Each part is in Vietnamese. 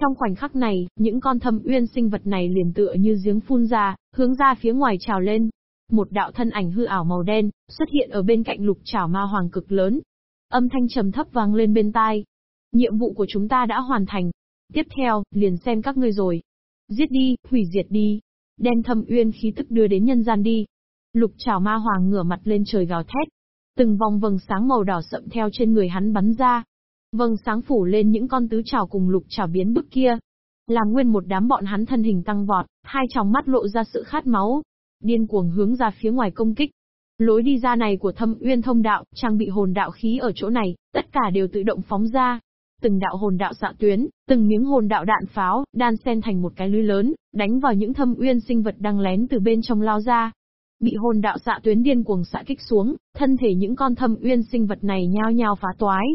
Trong khoảnh khắc này, những con thâm uyên sinh vật này liền tựa như giếng phun ra, hướng ra phía ngoài trào lên. Một đạo thân ảnh hư ảo màu đen, xuất hiện ở bên cạnh lục trảo ma hoàng cực lớn. Âm thanh trầm thấp vang lên bên tai. Nhiệm vụ của chúng ta đã hoàn thành. Tiếp theo, liền xem các ngươi rồi. Giết đi, hủy diệt đi. Đem thâm uyên khí tức đưa đến nhân gian đi. Lục trảo ma hoàng ngửa mặt lên trời gào thét. Từng vòng vầng sáng màu đỏ sậm theo trên người hắn bắn ra, Vâng sáng phủ lên những con tứ trảo cùng lục trảo biến bức kia. Làm nguyên một đám bọn hắn thân hình tăng vọt, hai tròng mắt lộ ra sự khát máu. Điên cuồng hướng ra phía ngoài công kích. Lối đi ra này của thâm uyên thông đạo, trang bị hồn đạo khí ở chỗ này, tất cả đều tự động phóng ra. Từng đạo hồn đạo xạ tuyến, từng miếng hồn đạo đạn pháo, đan xen thành một cái lưới lớn, đánh vào những thâm uyên sinh vật đang lén từ bên trong lao ra. Bị hồn đạo xạ tuyến điên cuồng xạ kích xuống, thân thể những con thâm uyên sinh vật này nhao nhao phá toái,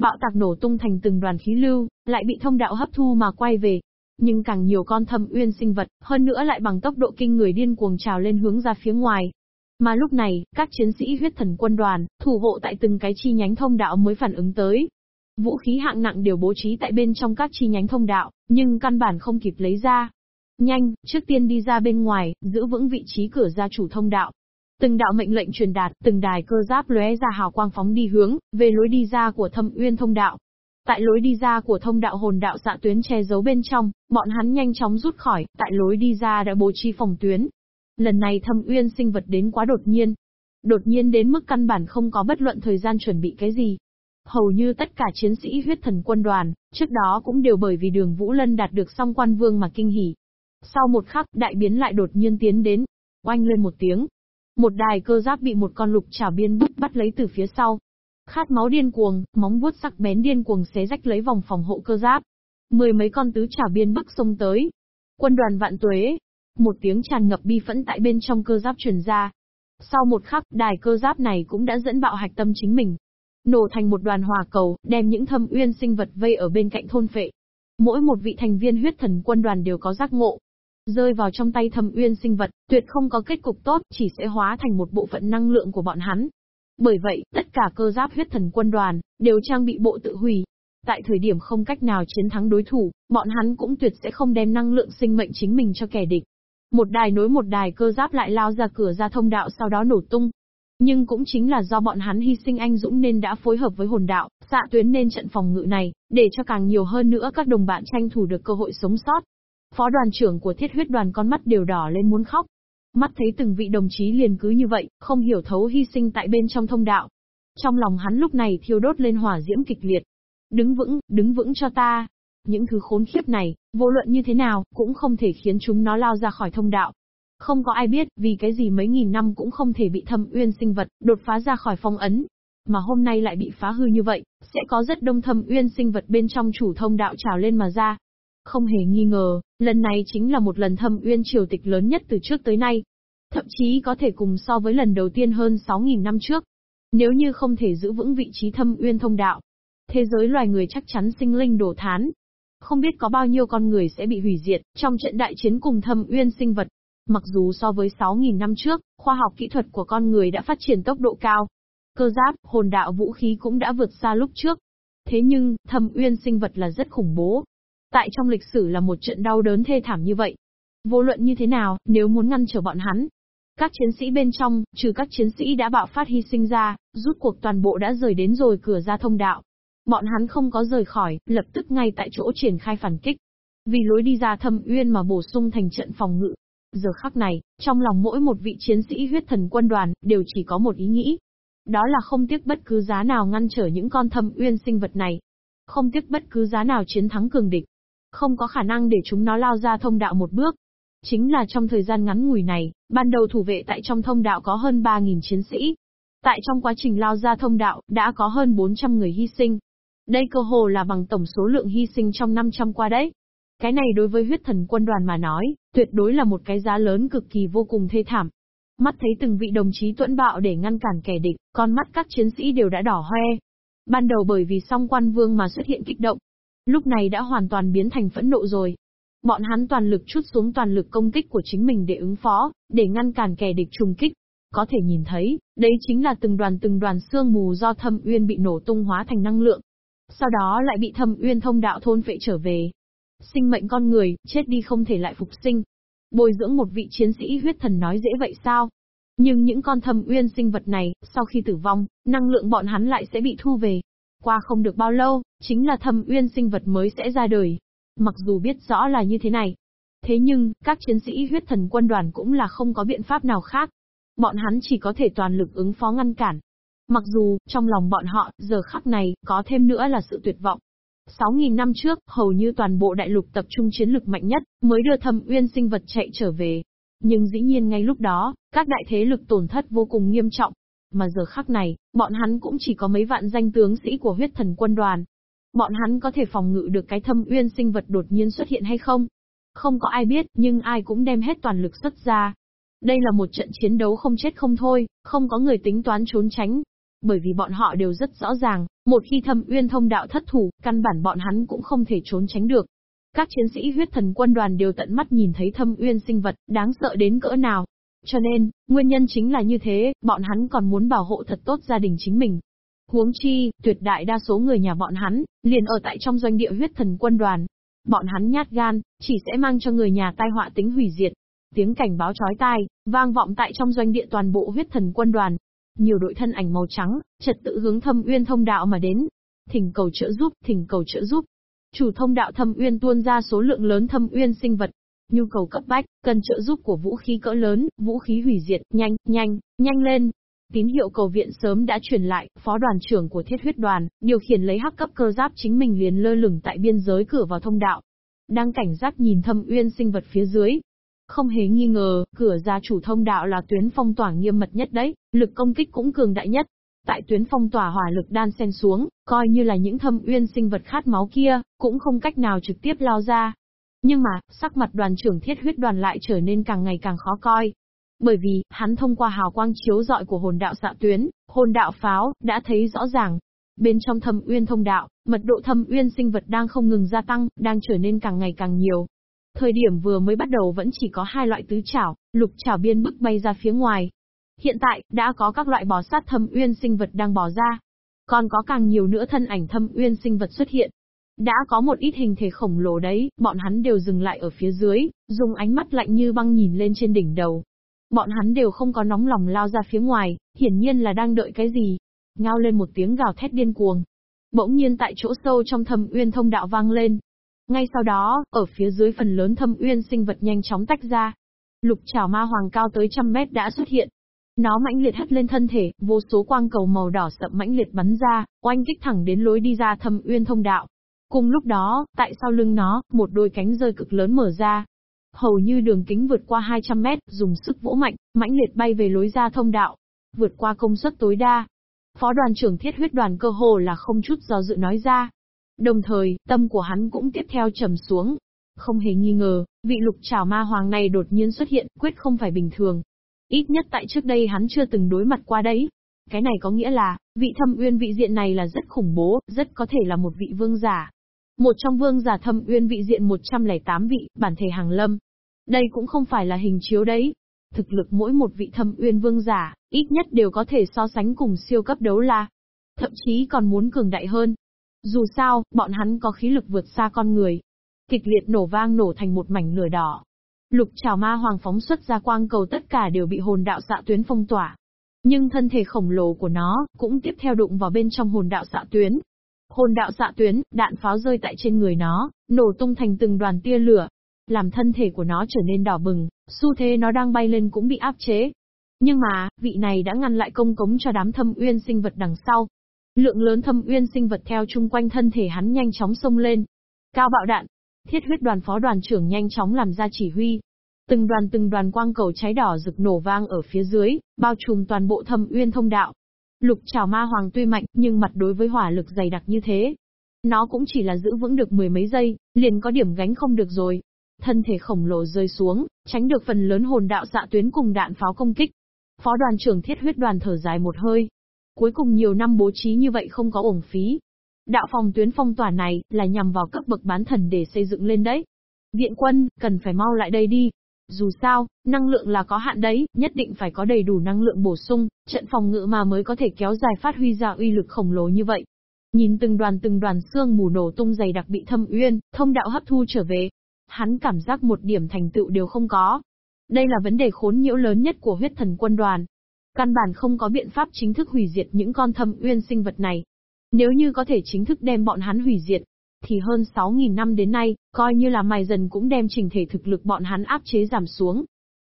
Bạo tạc nổ tung thành từng đoàn khí lưu, lại bị thông đạo hấp thu mà quay về. Nhưng càng nhiều con thâm uyên sinh vật, hơn nữa lại bằng tốc độ kinh người điên cuồng trào lên hướng ra phía ngoài. Mà lúc này, các chiến sĩ huyết thần quân đoàn, thủ hộ tại từng cái chi nhánh thông đạo mới phản ứng tới. Vũ khí hạng nặng đều bố trí tại bên trong các chi nhánh thông đạo, nhưng căn bản không kịp lấy ra. Nhanh, trước tiên đi ra bên ngoài, giữ vững vị trí cửa ra chủ thông đạo. Từng đạo mệnh lệnh truyền đạt, từng đài cơ giáp lóe ra hào quang phóng đi hướng về lối đi ra của Thâm Uyên thông đạo. Tại lối đi ra của thông đạo hồn đạo xạ tuyến che giấu bên trong, bọn hắn nhanh chóng rút khỏi, tại lối đi ra đã bố trí phòng tuyến. Lần này Thâm Uyên sinh vật đến quá đột nhiên. Đột nhiên đến mức căn bản không có bất luận thời gian chuẩn bị cái gì. Hầu như tất cả chiến sĩ huyết thần quân đoàn, trước đó cũng đều bởi vì đường Vũ Lân đạt được song quan vương mà kinh hỉ. Sau một khắc, đại biến lại đột nhiên tiến đến. Oanh lên một tiếng, một đài cơ giáp bị một con lục chảo biên bút bắt lấy từ phía sau. Khát máu điên cuồng, móng vuốt sắc bén điên cuồng xé rách lấy vòng phòng hộ cơ giáp. Mười mấy con tứ chảo biên bức xông tới. Quân đoàn vạn tuế. Một tiếng tràn ngập bi phẫn tại bên trong cơ giáp truyền ra. Sau một khắc, đài cơ giáp này cũng đã dẫn bạo hạch tâm chính mình. Nổ thành một đoàn hòa cầu, đem những thâm uyên sinh vật vây ở bên cạnh thôn phệ. Mỗi một vị thành viên huyết thần quân đoàn đều có giác ngộ, rơi vào trong tay thâm uyên sinh vật, tuyệt không có kết cục tốt, chỉ sẽ hóa thành một bộ phận năng lượng của bọn hắn. Bởi vậy, tất cả cơ giáp huyết thần quân đoàn, đều trang bị bộ tự hủy. Tại thời điểm không cách nào chiến thắng đối thủ, bọn hắn cũng tuyệt sẽ không đem năng lượng sinh mệnh chính mình cho kẻ địch. Một đài nối một đài cơ giáp lại lao ra cửa ra thông đạo sau đó nổ tung. Nhưng cũng chính là do bọn hắn hy sinh anh dũng nên đã phối hợp với hồn đạo, xạ tuyến nên trận phòng ngự này, để cho càng nhiều hơn nữa các đồng bạn tranh thủ được cơ hội sống sót. Phó đoàn trưởng của thiết huyết đoàn con mắt đều đỏ lên muốn khóc. Mắt thấy từng vị đồng chí liền cứ như vậy, không hiểu thấu hy sinh tại bên trong thông đạo. Trong lòng hắn lúc này thiêu đốt lên hỏa diễm kịch liệt. Đứng vững, đứng vững cho ta. Những thứ khốn khiếp này, vô luận như thế nào, cũng không thể khiến chúng nó lao ra khỏi thông đạo. Không có ai biết, vì cái gì mấy nghìn năm cũng không thể bị thâm uyên sinh vật, đột phá ra khỏi phong ấn. Mà hôm nay lại bị phá hư như vậy, sẽ có rất đông thâm uyên sinh vật bên trong chủ thông đạo trào lên mà ra. Không hề nghi ngờ, lần này chính là một lần thâm uyên triều tịch lớn nhất từ trước tới nay. Thậm chí có thể cùng so với lần đầu tiên hơn 6.000 năm trước. Nếu như không thể giữ vững vị trí thâm uyên thông đạo, thế giới loài người chắc chắn sinh linh đổ thán. Không biết có bao nhiêu con người sẽ bị hủy diệt trong trận đại chiến cùng thâm uyên sinh vật. Mặc dù so với 6.000 năm trước, khoa học kỹ thuật của con người đã phát triển tốc độ cao. Cơ giáp, hồn đạo vũ khí cũng đã vượt xa lúc trước. Thế nhưng, thâm uyên sinh vật là rất khủng bố, Tại trong lịch sử là một trận đau đớn thê thảm như vậy. Vô luận như thế nào, nếu muốn ngăn trở bọn hắn, các chiến sĩ bên trong, trừ các chiến sĩ đã bạo phát hy sinh ra, rút cuộc toàn bộ đã rời đến rồi cửa ra thông đạo. Bọn hắn không có rời khỏi, lập tức ngay tại chỗ triển khai phản kích. Vì lối đi ra thâm uyên mà bổ sung thành trận phòng ngự. Giờ khắc này, trong lòng mỗi một vị chiến sĩ huyết thần quân đoàn, đều chỉ có một ý nghĩ. Đó là không tiếc bất cứ giá nào ngăn trở những con thâm uyên sinh vật này. Không tiếc bất cứ giá nào chiến thắng cường địch. Không có khả năng để chúng nó lao ra thông đạo một bước. Chính là trong thời gian ngắn ngủi này, ban đầu thủ vệ tại trong thông đạo có hơn 3.000 chiến sĩ. Tại trong quá trình lao ra thông đạo, đã có hơn 400 người hy sinh. Đây cơ hồ là bằng tổng số lượng hy sinh trong 500 qua đấy. Cái này đối với huyết thần quân đoàn mà nói, tuyệt đối là một cái giá lớn cực kỳ vô cùng thê thảm. Mắt thấy từng vị đồng chí tuẫn bạo để ngăn cản kẻ địch, con mắt các chiến sĩ đều đã đỏ hoe. Ban đầu bởi vì song quan vương mà xuất hiện kích động, Lúc này đã hoàn toàn biến thành phẫn nộ rồi. Bọn hắn toàn lực chút xuống toàn lực công kích của chính mình để ứng phó, để ngăn cản kẻ địch trùng kích. Có thể nhìn thấy, đấy chính là từng đoàn từng đoàn xương mù do thâm uyên bị nổ tung hóa thành năng lượng. Sau đó lại bị thâm uyên thông đạo thôn vệ trở về. Sinh mệnh con người, chết đi không thể lại phục sinh. Bồi dưỡng một vị chiến sĩ huyết thần nói dễ vậy sao? Nhưng những con thâm uyên sinh vật này, sau khi tử vong, năng lượng bọn hắn lại sẽ bị thu về. Qua không được bao lâu, chính là thâm uyên sinh vật mới sẽ ra đời. Mặc dù biết rõ là như thế này. Thế nhưng, các chiến sĩ huyết thần quân đoàn cũng là không có biện pháp nào khác. Bọn hắn chỉ có thể toàn lực ứng phó ngăn cản. Mặc dù, trong lòng bọn họ, giờ khắc này, có thêm nữa là sự tuyệt vọng. 6.000 năm trước, hầu như toàn bộ đại lục tập trung chiến lực mạnh nhất, mới đưa thâm uyên sinh vật chạy trở về. Nhưng dĩ nhiên ngay lúc đó, các đại thế lực tổn thất vô cùng nghiêm trọng. Mà giờ khắc này, bọn hắn cũng chỉ có mấy vạn danh tướng sĩ của huyết thần quân đoàn. Bọn hắn có thể phòng ngự được cái thâm uyên sinh vật đột nhiên xuất hiện hay không? Không có ai biết, nhưng ai cũng đem hết toàn lực xuất ra. Đây là một trận chiến đấu không chết không thôi, không có người tính toán trốn tránh, bởi vì bọn họ đều rất rõ ràng, một khi thâm uyên thông đạo thất thủ, căn bản bọn hắn cũng không thể trốn tránh được. Các chiến sĩ huyết thần quân đoàn đều tận mắt nhìn thấy thâm uyên sinh vật, đáng sợ đến cỡ nào. Cho nên, nguyên nhân chính là như thế, bọn hắn còn muốn bảo hộ thật tốt gia đình chính mình. Huống chi, tuyệt đại đa số người nhà bọn hắn, liền ở tại trong doanh địa huyết thần quân đoàn. Bọn hắn nhát gan, chỉ sẽ mang cho người nhà tai họa tính hủy diệt. Tiếng cảnh báo chói tai, vang vọng tại trong doanh địa toàn bộ huyết thần quân đoàn, nhiều đội thân ảnh màu trắng, trật tự hướng thâm uyên thông đạo mà đến. Thỉnh cầu trợ giúp, thỉnh cầu trợ giúp. Chủ thông đạo thâm uyên tuôn ra số lượng lớn thâm uyên sinh vật. Nhu cầu cấp bách, cần trợ giúp của vũ khí cỡ lớn, vũ khí hủy diệt, nhanh, nhanh, nhanh lên. Tín hiệu cầu viện sớm đã truyền lại, phó đoàn trưởng của thiết huyết đoàn, điều khiển lấy hắc cấp cơ giáp chính mình liền lơ lửng tại biên giới cửa vào thông đạo. Đang cảnh giác nhìn thâm uyên sinh vật phía dưới, không hề nghi ngờ, cửa ra chủ thông đạo là tuyến phong tỏa nghiêm mật nhất đấy, lực công kích cũng cường đại nhất. Tại tuyến phong tỏa hỏa lực đan xen xuống, coi như là những thâm uyên sinh vật khát máu kia, cũng không cách nào trực tiếp lao ra. Nhưng mà, sắc mặt đoàn trưởng thiết huyết đoàn lại trở nên càng ngày càng khó coi. Bởi vì, hắn thông qua hào quang chiếu dọi của hồn đạo xạ tuyến, hồn đạo pháo, đã thấy rõ ràng. Bên trong thâm uyên thông đạo, mật độ thâm uyên sinh vật đang không ngừng gia tăng, đang trở nên càng ngày càng nhiều. Thời điểm vừa mới bắt đầu vẫn chỉ có hai loại tứ chảo, lục chảo biên bức bay ra phía ngoài. Hiện tại, đã có các loại bò sát thâm uyên sinh vật đang bò ra. Còn có càng nhiều nữa thân ảnh thâm uyên sinh vật xuất hiện. Đã có một ít hình thể khổng lồ đấy, bọn hắn đều dừng lại ở phía dưới, dùng ánh mắt lạnh như băng nhìn lên trên đỉnh đầu. Bọn hắn đều không có nóng lòng lao ra phía ngoài, hiển nhiên là đang đợi cái gì. Ngao lên một tiếng gào thét điên cuồng. Bỗng nhiên tại chỗ sâu trong thâm uyên thông đạo vang lên, ngay sau đó, ở phía dưới phần lớn thâm uyên sinh vật nhanh chóng tách ra. Lục trảo ma hoàng cao tới trăm mét đã xuất hiện. Nó mãnh liệt hất lên thân thể, vô số quang cầu màu đỏ sậm mãnh liệt bắn ra, oanh kích thẳng đến lối đi ra thâm uyên thông đạo. Cùng lúc đó, tại sau lưng nó, một đôi cánh rơi cực lớn mở ra. Hầu như đường kính vượt qua 200 mét, dùng sức vỗ mạnh, mãnh liệt bay về lối ra thông đạo. Vượt qua công suất tối đa. Phó đoàn trưởng thiết huyết đoàn cơ hồ là không chút do dự nói ra, Đồng thời, tâm của hắn cũng tiếp theo trầm xuống. Không hề nghi ngờ, vị lục trảo ma hoàng này đột nhiên xuất hiện, quyết không phải bình thường. Ít nhất tại trước đây hắn chưa từng đối mặt qua đấy. Cái này có nghĩa là, vị thâm uyên vị diện này là rất khủng bố, rất có thể là một vị vương giả. Một trong vương giả thâm uyên vị diện 108 vị, bản thể hàng lâm. Đây cũng không phải là hình chiếu đấy. Thực lực mỗi một vị thâm uyên vương giả, ít nhất đều có thể so sánh cùng siêu cấp đấu la. Thậm chí còn muốn cường đại hơn, dù sao, bọn hắn có khí lực vượt xa con người. Kịch liệt nổ vang nổ thành một mảnh lửa đỏ. Lục trào ma hoàng phóng xuất ra quang cầu tất cả đều bị hồn đạo xạ tuyến phong tỏa. Nhưng thân thể khổng lồ của nó, cũng tiếp theo đụng vào bên trong hồn đạo xạ tuyến. Hồn đạo xạ tuyến, đạn pháo rơi tại trên người nó, nổ tung thành từng đoàn tia lửa. Làm thân thể của nó trở nên đỏ bừng, xu thế nó đang bay lên cũng bị áp chế. Nhưng mà, vị này đã ngăn lại công cống cho đám thâm uyên sinh vật đằng sau. Lượng lớn thâm uyên sinh vật theo chung quanh thân thể hắn nhanh chóng xông lên. Cao bạo đạn. Thiết huyết đoàn phó đoàn trưởng nhanh chóng làm ra chỉ huy. Từng đoàn từng đoàn quang cầu cháy đỏ rực nổ vang ở phía dưới, bao trùm toàn bộ thâm uyên thông đạo. Lục trảo ma hoàng tuy mạnh, nhưng mặt đối với hỏa lực dày đặc như thế. Nó cũng chỉ là giữ vững được mười mấy giây, liền có điểm gánh không được rồi. Thân thể khổng lồ rơi xuống, tránh được phần lớn hồn đạo xạ tuyến cùng đạn pháo công kích. Phó đoàn trưởng thiết huyết đoàn thở dài một hơi, Cuối cùng nhiều năm bố trí như vậy không có uổng phí. Đạo phòng tuyến phong tỏa này là nhằm vào cấp bậc bán thần để xây dựng lên đấy. Viện quân, cần phải mau lại đây đi. Dù sao, năng lượng là có hạn đấy, nhất định phải có đầy đủ năng lượng bổ sung, trận phòng ngự mà mới có thể kéo dài phát huy ra uy lực khổng lồ như vậy. Nhìn từng đoàn từng đoàn xương mù nổ tung dày đặc bị thâm uyên, thông đạo hấp thu trở về. Hắn cảm giác một điểm thành tựu đều không có. Đây là vấn đề khốn nhiễu lớn nhất của huyết thần quân đoàn. Căn bản không có biện pháp chính thức hủy diệt những con thâm uyên sinh vật này. Nếu như có thể chính thức đem bọn hắn hủy diệt, thì hơn 6.000 năm đến nay, coi như là mài dần cũng đem trình thể thực lực bọn hắn áp chế giảm xuống.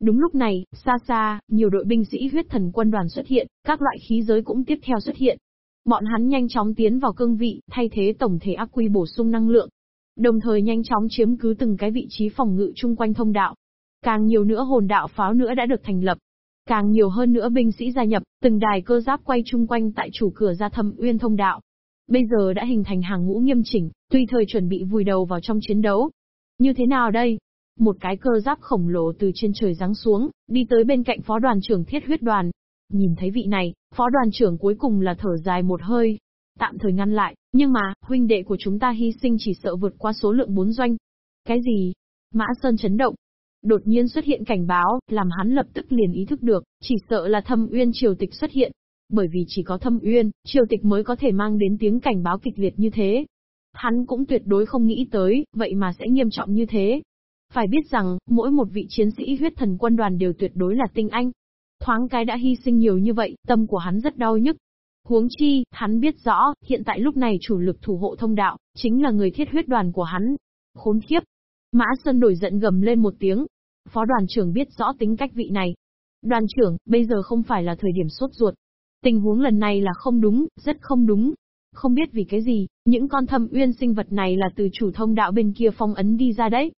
Đúng lúc này, xa xa, nhiều đội binh sĩ huyết thần quân đoàn xuất hiện, các loại khí giới cũng tiếp theo xuất hiện. Bọn hắn nhanh chóng tiến vào cương vị, thay thế tổng thể ác quy bổ sung năng lượng. Đồng thời nhanh chóng chiếm cứ từng cái vị trí phòng ngự chung quanh thông đạo. Càng nhiều nữa hồn đạo pháo nữa đã được thành lập. Càng nhiều hơn nữa binh sĩ gia nhập, từng đài cơ giáp quay chung quanh tại chủ cửa ra thâm uyên thông đạo. Bây giờ đã hình thành hàng ngũ nghiêm chỉnh, tùy thời chuẩn bị vùi đầu vào trong chiến đấu. Như thế nào đây? Một cái cơ giáp khổng lồ từ trên trời giáng xuống, đi tới bên cạnh phó đoàn trưởng thiết huyết đoàn. Nhìn thấy vị này, phó đoàn trưởng cuối cùng là thở dài một hơi. Tạm thời ngăn lại, nhưng mà, huynh đệ của chúng ta hy sinh chỉ sợ vượt qua số lượng bốn doanh. Cái gì? Mã Sơn chấn động. Đột nhiên xuất hiện cảnh báo, làm hắn lập tức liền ý thức được, chỉ sợ là thâm uyên triều tịch xuất hiện. Bởi vì chỉ có thâm uyên, triều tịch mới có thể mang đến tiếng cảnh báo kịch liệt như thế. Hắn cũng tuyệt đối không nghĩ tới, vậy mà sẽ nghiêm trọng như thế. Phải biết rằng, mỗi một vị chiến sĩ huyết thần quân đoàn đều tuyệt đối là tinh anh. Thoáng cái đã hy sinh nhiều như vậy, tâm của hắn rất đau nhức. Huống chi, hắn biết rõ, hiện tại lúc này chủ lực thủ hộ thông đạo, chính là người thiết huyết đoàn của hắn. Khốn kiếp. Mã Sơn đổi giận gầm lên một tiếng. Phó đoàn trưởng biết rõ tính cách vị này. Đoàn trưởng, bây giờ không phải là thời điểm sốt ruột. Tình huống lần này là không đúng, rất không đúng. Không biết vì cái gì, những con thâm uyên sinh vật này là từ chủ thông đạo bên kia phong ấn đi ra đấy.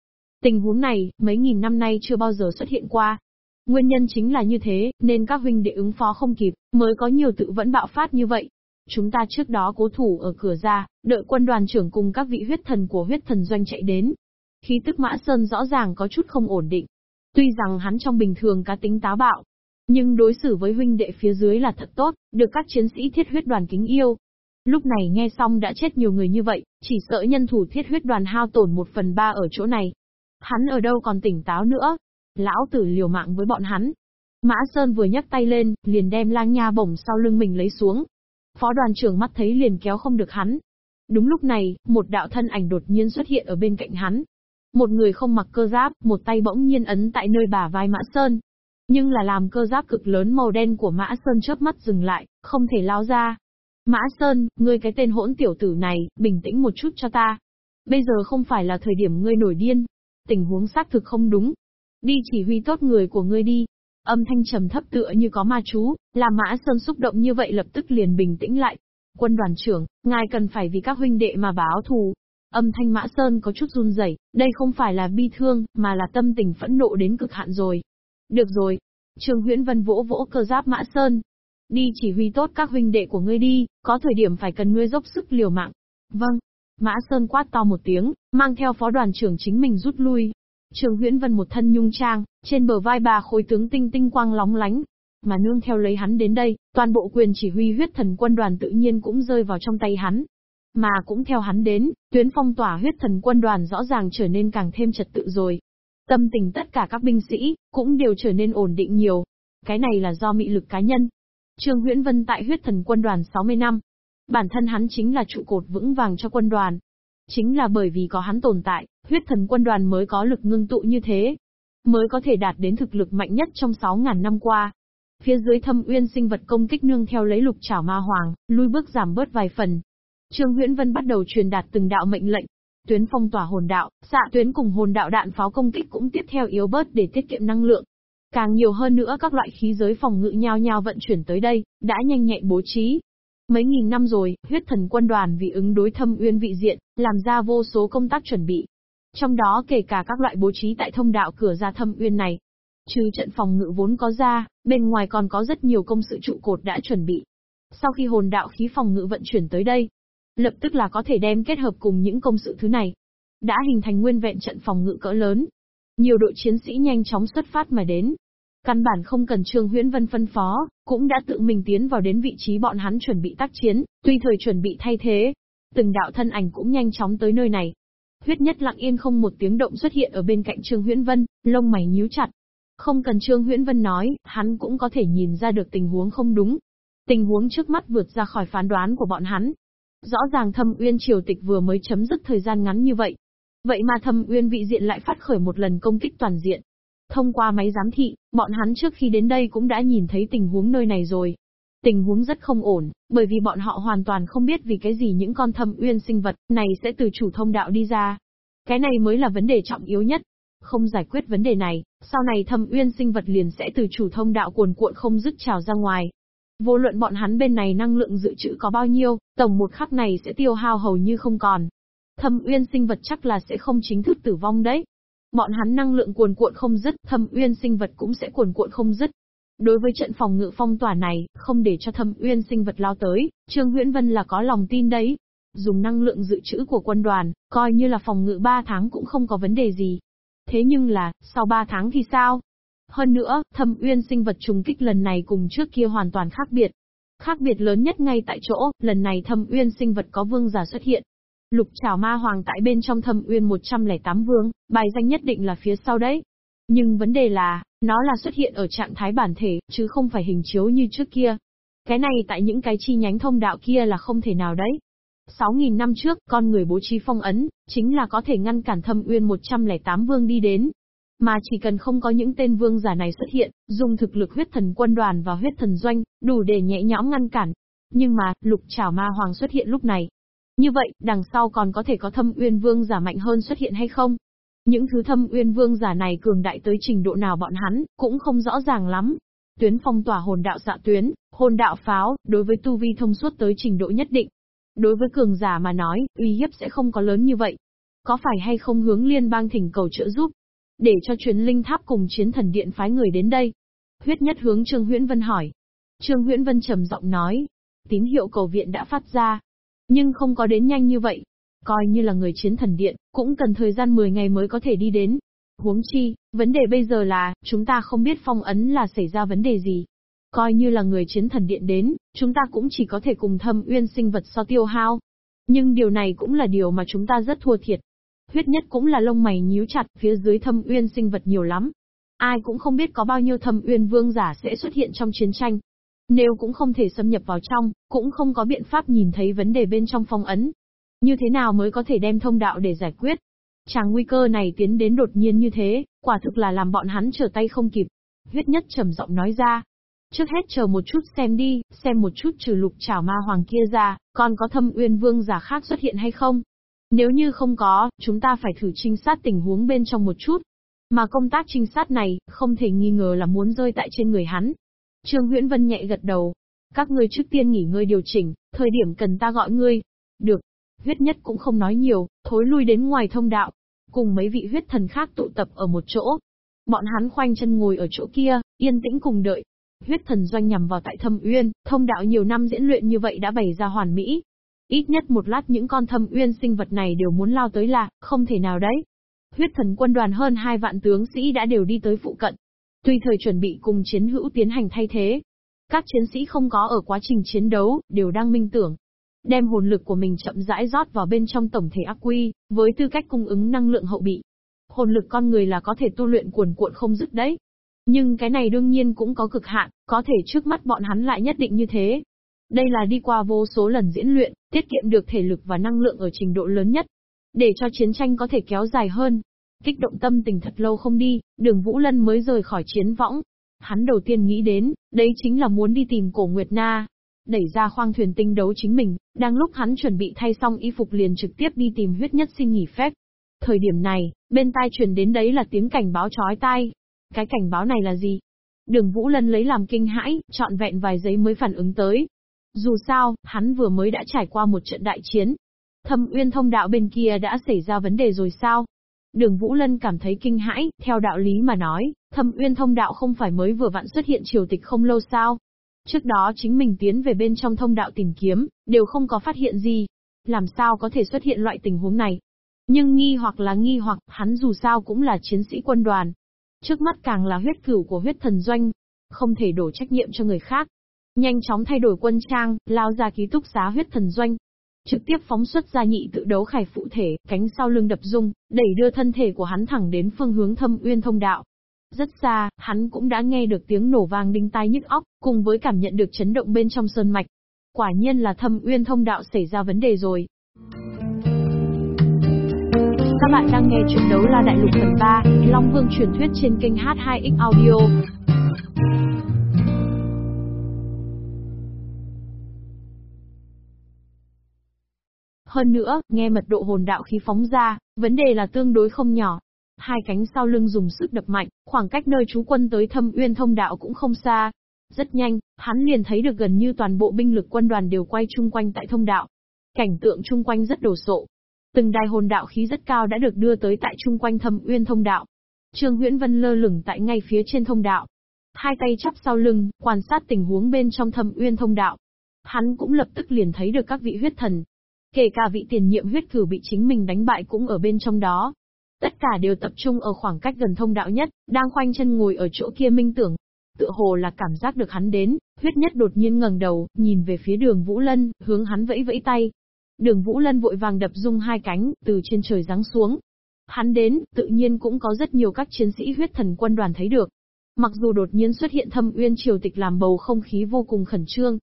Tình huống này, mấy nghìn năm nay chưa bao giờ xuất hiện qua. Nguyên nhân chính là như thế, nên các huynh đệ ứng phó không kịp, mới có nhiều tự vẫn bạo phát như vậy. Chúng ta trước đó cố thủ ở cửa ra, đợi quân đoàn trưởng cùng các vị huyết thần của huyết thần doanh chạy đến. Khí tức Mã Sơn rõ ràng có chút không ổn định. Tuy rằng hắn trong bình thường cá tính táo bạo, nhưng đối xử với huynh đệ phía dưới là thật tốt, được các chiến sĩ thiết huyết đoàn kính yêu. Lúc này nghe xong đã chết nhiều người như vậy, chỉ sợ nhân thủ thiết huyết đoàn hao tổn một phần ba ở chỗ này. Hắn ở đâu còn tỉnh táo nữa. Lão tử liều mạng với bọn hắn. Mã Sơn vừa nhấc tay lên, liền đem lang nha bổng sau lưng mình lấy xuống. Phó đoàn trưởng mắt thấy liền kéo không được hắn. Đúng lúc này, một đạo thân ảnh đột nhiên xuất hiện ở bên cạnh hắn. Một người không mặc cơ giáp, một tay bỗng nhiên ấn tại nơi bả vai Mã Sơn. Nhưng là làm cơ giáp cực lớn màu đen của Mã Sơn chớp mắt dừng lại, không thể lao ra. Mã Sơn, ngươi cái tên hỗn tiểu tử này, bình tĩnh một chút cho ta. Bây giờ không phải là thời điểm ngươi nổi điên. Tình huống xác thực không đúng. Đi chỉ huy tốt người của ngươi đi. Âm thanh trầm thấp tựa như có ma chú, làm Mã Sơn xúc động như vậy lập tức liền bình tĩnh lại. Quân đoàn trưởng, ngài cần phải vì các huynh đệ mà báo thù. Âm thanh Mã Sơn có chút run rẩy, đây không phải là bi thương, mà là tâm tình phẫn nộ đến cực hạn rồi. Được rồi. Trương Huyễn Vân vỗ vỗ cơ giáp Mã Sơn. Đi chỉ huy tốt các huynh đệ của ngươi đi, có thời điểm phải cần ngươi dốc sức liều mạng. Vâng. Mã Sơn quát to một tiếng, mang theo phó đoàn trưởng chính mình rút lui. Trương Huyễn Vân một thân nhung trang, trên bờ vai bà khối tướng tinh tinh quang lóng lánh. Mà nương theo lấy hắn đến đây, toàn bộ quyền chỉ huy huyết thần quân đoàn tự nhiên cũng rơi vào trong tay hắn. Mà cũng theo hắn đến, tuyến phong tỏa huyết thần quân đoàn rõ ràng trở nên càng thêm trật tự rồi. Tâm tình tất cả các binh sĩ, cũng đều trở nên ổn định nhiều. Cái này là do mị lực cá nhân. Trương Huyễn Vân tại huyết thần quân đoàn 60 năm. Bản thân hắn chính là trụ cột vững vàng cho quân đoàn. Chính là bởi vì có hắn tồn tại, huyết thần quân đoàn mới có lực ngưng tụ như thế. Mới có thể đạt đến thực lực mạnh nhất trong 6.000 năm qua. Phía dưới thâm uyên sinh vật công kích nương theo lấy lục chảo ma hoàng, lui bước giảm bớt vài phần. Trương Huyễn Vân bắt đầu truyền đạt từng đạo mệnh lệnh, tuyến phong tỏa hồn đạo, xạ tuyến cùng hồn đạo đạn pháo công kích cũng tiếp theo yếu bớt để tiết kiệm năng lượng. Càng nhiều hơn nữa các loại khí giới phòng ngự nhau nhau vận chuyển tới đây, đã nhanh nhẹn bố trí. Mấy nghìn năm rồi, huyết thần quân đoàn vì ứng đối thâm uyên vị diện, làm ra vô số công tác chuẩn bị. Trong đó kể cả các loại bố trí tại thông đạo cửa ra thâm uyên này. Trừ trận phòng ngự vốn có ra, bên ngoài còn có rất nhiều công sự trụ cột đã chuẩn bị. Sau khi hồn đạo khí phòng ngự vận chuyển tới đây, lập tức là có thể đem kết hợp cùng những công sự thứ này. Đã hình thành nguyên vẹn trận phòng ngự cỡ lớn. Nhiều đội chiến sĩ nhanh chóng xuất phát mà đến. Căn bản không cần Trương Huyễn Vân phân phó, cũng đã tự mình tiến vào đến vị trí bọn hắn chuẩn bị tác chiến, tuy thời chuẩn bị thay thế. Từng đạo thân ảnh cũng nhanh chóng tới nơi này. Huyết nhất lặng yên không một tiếng động xuất hiện ở bên cạnh Trương Huyễn Vân, lông mày nhíu chặt. Không cần Trương Huyễn Vân nói, hắn cũng có thể nhìn ra được tình huống không đúng. Tình huống trước mắt vượt ra khỏi phán đoán của bọn hắn, Rõ ràng thâm uyên triều tịch vừa mới chấm dứt thời gian ngắn như vậy. Vậy mà thâm uyên vị diện lại phát khởi một lần công kích toàn diện. Thông qua máy giám thị, bọn hắn trước khi đến đây cũng đã nhìn thấy tình huống nơi này rồi. Tình huống rất không ổn, bởi vì bọn họ hoàn toàn không biết vì cái gì những con thâm uyên sinh vật này sẽ từ chủ thông đạo đi ra. Cái này mới là vấn đề trọng yếu nhất. Không giải quyết vấn đề này, sau này thâm uyên sinh vật liền sẽ từ chủ thông đạo cuồn cuộn không dứt trào ra ngoài. Vô luận bọn hắn bên này năng lượng dự trữ có bao nhiêu, tổng một khắc này sẽ tiêu hao hầu như không còn. Thâm uyên sinh vật chắc là sẽ không chính thức tử vong đấy. Bọn hắn năng lượng cuồn cuộn không dứt, thâm uyên sinh vật cũng sẽ cuồn cuộn không dứt. Đối với trận phòng ngự phong tỏa này, không để cho thâm uyên sinh vật lao tới, Trương Huyễn Vân là có lòng tin đấy. Dùng năng lượng dự trữ của quân đoàn, coi như là phòng ngự 3 tháng cũng không có vấn đề gì. Thế nhưng là, sau 3 tháng thì sao? Hơn nữa, thâm uyên sinh vật trùng kích lần này cùng trước kia hoàn toàn khác biệt. Khác biệt lớn nhất ngay tại chỗ, lần này thâm uyên sinh vật có vương giả xuất hiện. Lục trảo ma hoàng tại bên trong thâm uyên 108 vương, bài danh nhất định là phía sau đấy. Nhưng vấn đề là, nó là xuất hiện ở trạng thái bản thể, chứ không phải hình chiếu như trước kia. Cái này tại những cái chi nhánh thông đạo kia là không thể nào đấy. 6.000 năm trước, con người bố trí phong ấn, chính là có thể ngăn cản thâm uyên 108 vương đi đến. Mà chỉ cần không có những tên vương giả này xuất hiện, dùng thực lực huyết thần quân đoàn và huyết thần doanh, đủ để nhẹ nhõm ngăn cản. Nhưng mà, lục trảo ma hoàng xuất hiện lúc này. Như vậy, đằng sau còn có thể có thâm uyên vương giả mạnh hơn xuất hiện hay không? Những thứ thâm uyên vương giả này cường đại tới trình độ nào bọn hắn, cũng không rõ ràng lắm. Tuyến phong tỏa hồn đạo dạ tuyến, hồn đạo pháo, đối với tu vi thông suốt tới trình độ nhất định. Đối với cường giả mà nói, uy hiếp sẽ không có lớn như vậy. Có phải hay không hướng liên bang thỉnh cầu trợ giúp? Để cho truyền linh tháp cùng chiến thần điện phái người đến đây. Huyết nhất hướng Trương Huyễn Vân hỏi. Trương Huyễn Vân trầm giọng nói. Tín hiệu cầu viện đã phát ra. Nhưng không có đến nhanh như vậy. Coi như là người chiến thần điện, cũng cần thời gian 10 ngày mới có thể đi đến. Huống chi, vấn đề bây giờ là, chúng ta không biết phong ấn là xảy ra vấn đề gì. Coi như là người chiến thần điện đến, chúng ta cũng chỉ có thể cùng thâm uyên sinh vật so tiêu hao. Nhưng điều này cũng là điều mà chúng ta rất thua thiệt. Huyết nhất cũng là lông mày nhíu chặt, phía dưới thâm uyên sinh vật nhiều lắm. Ai cũng không biết có bao nhiêu thâm uyên vương giả sẽ xuất hiện trong chiến tranh. Nếu cũng không thể xâm nhập vào trong, cũng không có biện pháp nhìn thấy vấn đề bên trong phong ấn. Như thế nào mới có thể đem thông đạo để giải quyết? Chàng nguy cơ này tiến đến đột nhiên như thế, quả thực là làm bọn hắn trở tay không kịp. Huyết nhất trầm giọng nói ra. Trước hết chờ một chút xem đi, xem một chút trừ lục trảo ma hoàng kia ra, còn có thâm uyên vương giả khác xuất hiện hay không. Nếu như không có, chúng ta phải thử trinh sát tình huống bên trong một chút. Mà công tác trinh sát này, không thể nghi ngờ là muốn rơi tại trên người hắn. Trương Huyễn Vân nhẹ gật đầu. Các ngươi trước tiên nghỉ ngơi điều chỉnh, thời điểm cần ta gọi ngươi. Được, Huyết nhất cũng không nói nhiều, thối lui đến ngoài thông đạo. Cùng mấy vị huyết thần khác tụ tập ở một chỗ. Bọn hắn khoanh chân ngồi ở chỗ kia, yên tĩnh cùng đợi. Huyết thần doanh nhằm vào tại thâm uyên, thông đạo nhiều năm diễn luyện như vậy đã bày ra hoàn mỹ. Ít nhất một lát những con thâm uyên sinh vật này đều muốn lao tới là, không thể nào đấy. Huyết thần quân đoàn hơn hai vạn tướng sĩ đã đều đi tới phụ cận. Tuy thời chuẩn bị cùng chiến hữu tiến hành thay thế, các chiến sĩ không có ở quá trình chiến đấu, đều đang minh tưởng, đem hồn lực của mình chậm rãi rót vào bên trong tổng thể ác quy, với tư cách cung ứng năng lượng hậu bị. Hồn lực con người là có thể tu luyện cuồn cuộn không dứt đấy. Nhưng cái này đương nhiên cũng có cực hạn, có thể trước mắt bọn hắn lại nhất định như thế. Đây là đi qua vô số lần diễn luyện, tiết kiệm được thể lực và năng lượng ở trình độ lớn nhất. Để cho chiến tranh có thể kéo dài hơn. Kích động tâm tình thật lâu không đi, đường Vũ Lân mới rời khỏi chiến võng. Hắn đầu tiên nghĩ đến, đấy chính là muốn đi tìm cổ Nguyệt Na, đẩy ra khoang thuyền tinh đấu chính mình, đang lúc hắn chuẩn bị thay xong y phục liền trực tiếp đi tìm huyết nhất xin nghỉ phép. Thời điểm này, bên tai truyền đến đấy là tiếng cảnh báo chói tai. Cái cảnh báo này là gì? Đường Vũ Lân lấy làm kinh hãi, trọn vẹn vài giấy mới phản ứng tới. Dù sao, hắn vừa mới đã trải qua một trận đại chiến. Thâm uyên thông đạo bên kia đã xảy ra vấn đề rồi sao? Đường Vũ Lân cảm thấy kinh hãi, theo đạo lý mà nói, thâm uyên thông đạo không phải mới vừa vặn xuất hiện triều tịch không lâu sao? Trước đó chính mình tiến về bên trong thông đạo tìm kiếm, đều không có phát hiện gì. Làm sao có thể xuất hiện loại tình huống này? Nhưng nghi hoặc là nghi hoặc, hắn dù sao cũng là chiến sĩ quân đoàn. Trước mắt càng là huyết cửu của huyết thần doanh. Không thể đổ trách nhiệm cho người khác. Nhanh chóng thay đổi quân trang, lao ra ký túc xá huyết thần doanh. Trực tiếp phóng xuất ra nhị tự đấu khải phụ thể, cánh sau lưng đập rung, đẩy đưa thân thể của hắn thẳng đến phương hướng thâm uyên thông đạo. Rất xa, hắn cũng đã nghe được tiếng nổ vang đinh tai nhức óc, cùng với cảm nhận được chấn động bên trong sơn mạch. Quả nhiên là thâm uyên thông đạo xảy ra vấn đề rồi. Các bạn đang nghe chuyện đấu la đại lục phần 3, Long Vương truyền thuyết trên kênh H2X Audio. Hơn nữa, nghe mật độ hồn đạo khí phóng ra, vấn đề là tương đối không nhỏ. Hai cánh sau lưng dùng sức đập mạnh, khoảng cách nơi chú quân tới thâm uyên thông đạo cũng không xa. Rất nhanh, hắn liền thấy được gần như toàn bộ binh lực quân đoàn đều quay chung quanh tại thông đạo. Cảnh tượng chung quanh rất đồ sộ. Từng đài hồn đạo khí rất cao đã được đưa tới tại chung quanh thâm uyên thông đạo. Trương Huyễn Vân lơ lửng tại ngay phía trên thông đạo. Hai tay chắp sau lưng, quan sát tình huống bên trong thâm uyên thông đạo. Hắn cũng lập tức liền thấy được các vị huyết thần, Kể cả vị tiền nhiệm huyết cử bị chính mình đánh bại cũng ở bên trong đó. Tất cả đều tập trung ở khoảng cách gần thông đạo nhất, đang khoanh chân ngồi ở chỗ kia minh tưởng. Tựa hồ là cảm giác được hắn đến, huyết nhất đột nhiên ngẩng đầu, nhìn về phía đường Vũ Lân, hướng hắn vẫy vẫy tay. Đường Vũ Lân vội vàng đập rung hai cánh, từ trên trời giáng xuống. Hắn đến, tự nhiên cũng có rất nhiều các chiến sĩ huyết thần quân đoàn thấy được. Mặc dù đột nhiên xuất hiện thâm uyên triều tịch làm bầu không khí vô cùng khẩn trương,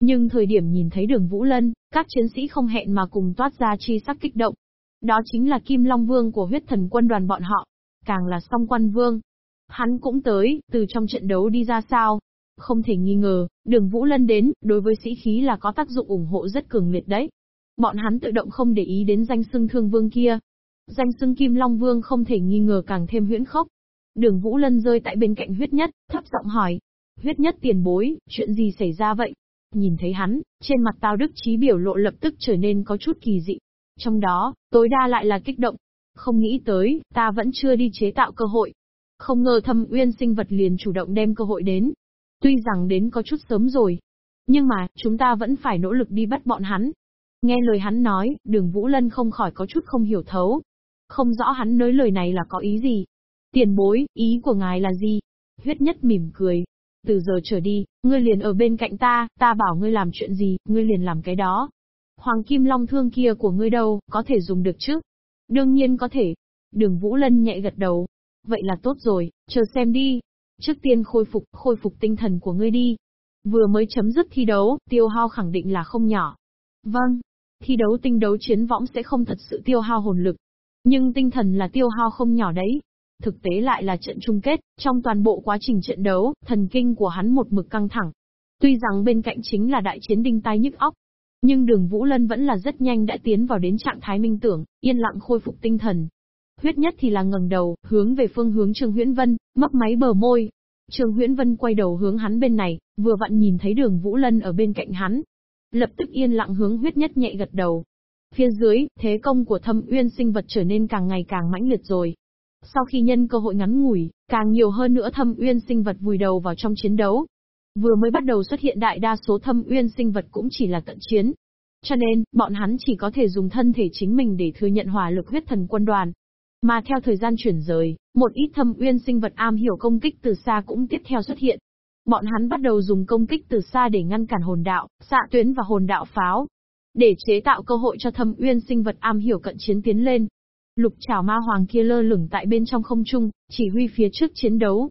nhưng thời điểm nhìn thấy đường Vũ Lân, các chiến sĩ không hẹn mà cùng toát ra chi sắc kích động. Đó chính là Kim Long Vương của huyết thần quân đoàn bọn họ. Càng là song quan vương. Hắn cũng tới, từ trong trận đấu đi ra sao. Không thể nghi ngờ, đường Vũ Lân đến, đối với sĩ khí là có tác dụng ủng hộ rất cường liệt đấy. Bọn hắn tự động không để ý đến danh xưng thương vương kia. Danh xưng Kim Long Vương không thể nghi ngờ càng thêm huyễn khốc. Đường Vũ Lân rơi tại bên cạnh huyết nhất, thấp giọng hỏi. Huyết nhất tiền bối, chuyện gì xảy ra vậy? Nhìn thấy hắn, trên mặt Tao Đức Chí biểu lộ lập tức trở nên có chút kỳ dị. Trong đó, tối đa lại là kích động. Không nghĩ tới, ta vẫn chưa đi chế tạo cơ hội. Không ngờ thâm uyên sinh vật liền chủ động đem cơ hội đến. Tuy rằng đến có chút sớm rồi. Nhưng mà, chúng ta vẫn phải nỗ lực đi bắt bọn hắn. Nghe lời hắn nói, đường Vũ Lân không khỏi có chút không hiểu thấu. Không rõ hắn nói lời này là có ý gì. Tiền bối, ý của ngài là gì? Huyết nhất mỉm cười, từ giờ trở đi, ngươi liền ở bên cạnh ta, ta bảo ngươi làm chuyện gì, ngươi liền làm cái đó. Hoàng kim long thương kia của ngươi đâu, có thể dùng được chứ? Đương nhiên có thể. Đường Vũ Lân nhẹ gật đầu. Vậy là tốt rồi, chờ xem đi. Trước tiên khôi phục, khôi phục tinh thần của ngươi đi. Vừa mới chấm dứt thi đấu, tiêu hao khẳng định là không nhỏ. Vâng. Thi đấu tinh đấu chiến võng sẽ không thật sự tiêu hao hồn lực. Nhưng tinh thần là tiêu hao không nhỏ đấy. Thực tế lại là trận chung kết, trong toàn bộ quá trình trận đấu, thần kinh của hắn một mực căng thẳng. Tuy rằng bên cạnh chính là đại chiến đinh tai nhức óc, nhưng đường Vũ Lân vẫn là rất nhanh đã tiến vào đến trạng thái minh tưởng, yên lặng khôi phục tinh thần. Huyết nhất thì là ngẩng đầu, hướng về phương hướng Trương Huyễn Vân, mấp máy bờ môi. Trương Huyễn Vân quay đầu hướng hắn bên này, vừa vặn nhìn thấy đường Vũ Lân ở bên cạnh hắn. Lập tức yên lặng hướng huyết nhất nhẹ gật đầu. Phía dưới, thế công của thâm uyên sinh vật trở nên càng ngày càng mãnh liệt rồi. Sau khi nhân cơ hội ngắn ngủi, càng nhiều hơn nữa thâm uyên sinh vật vùi đầu vào trong chiến đấu. Vừa mới bắt đầu xuất hiện đại đa số thâm uyên sinh vật cũng chỉ là cận chiến. Cho nên, bọn hắn chỉ có thể dùng thân thể chính mình để thừa nhận hỏa lực huyết thần quân đoàn. Mà theo thời gian chuyển rời, một ít thâm uyên sinh vật am hiểu công kích từ xa cũng tiếp theo xuất hiện. Bọn hắn bắt đầu dùng công kích từ xa để ngăn cản hồn đạo, xạ tuyến và hồn đạo pháo. Để chế tạo cơ hội cho thâm uyên sinh vật am hiểu cận chiến tiến lên, Lục trảo ma hoàng kia lơ lửng tại bên trong không trung, chỉ huy phía trước chiến đấu.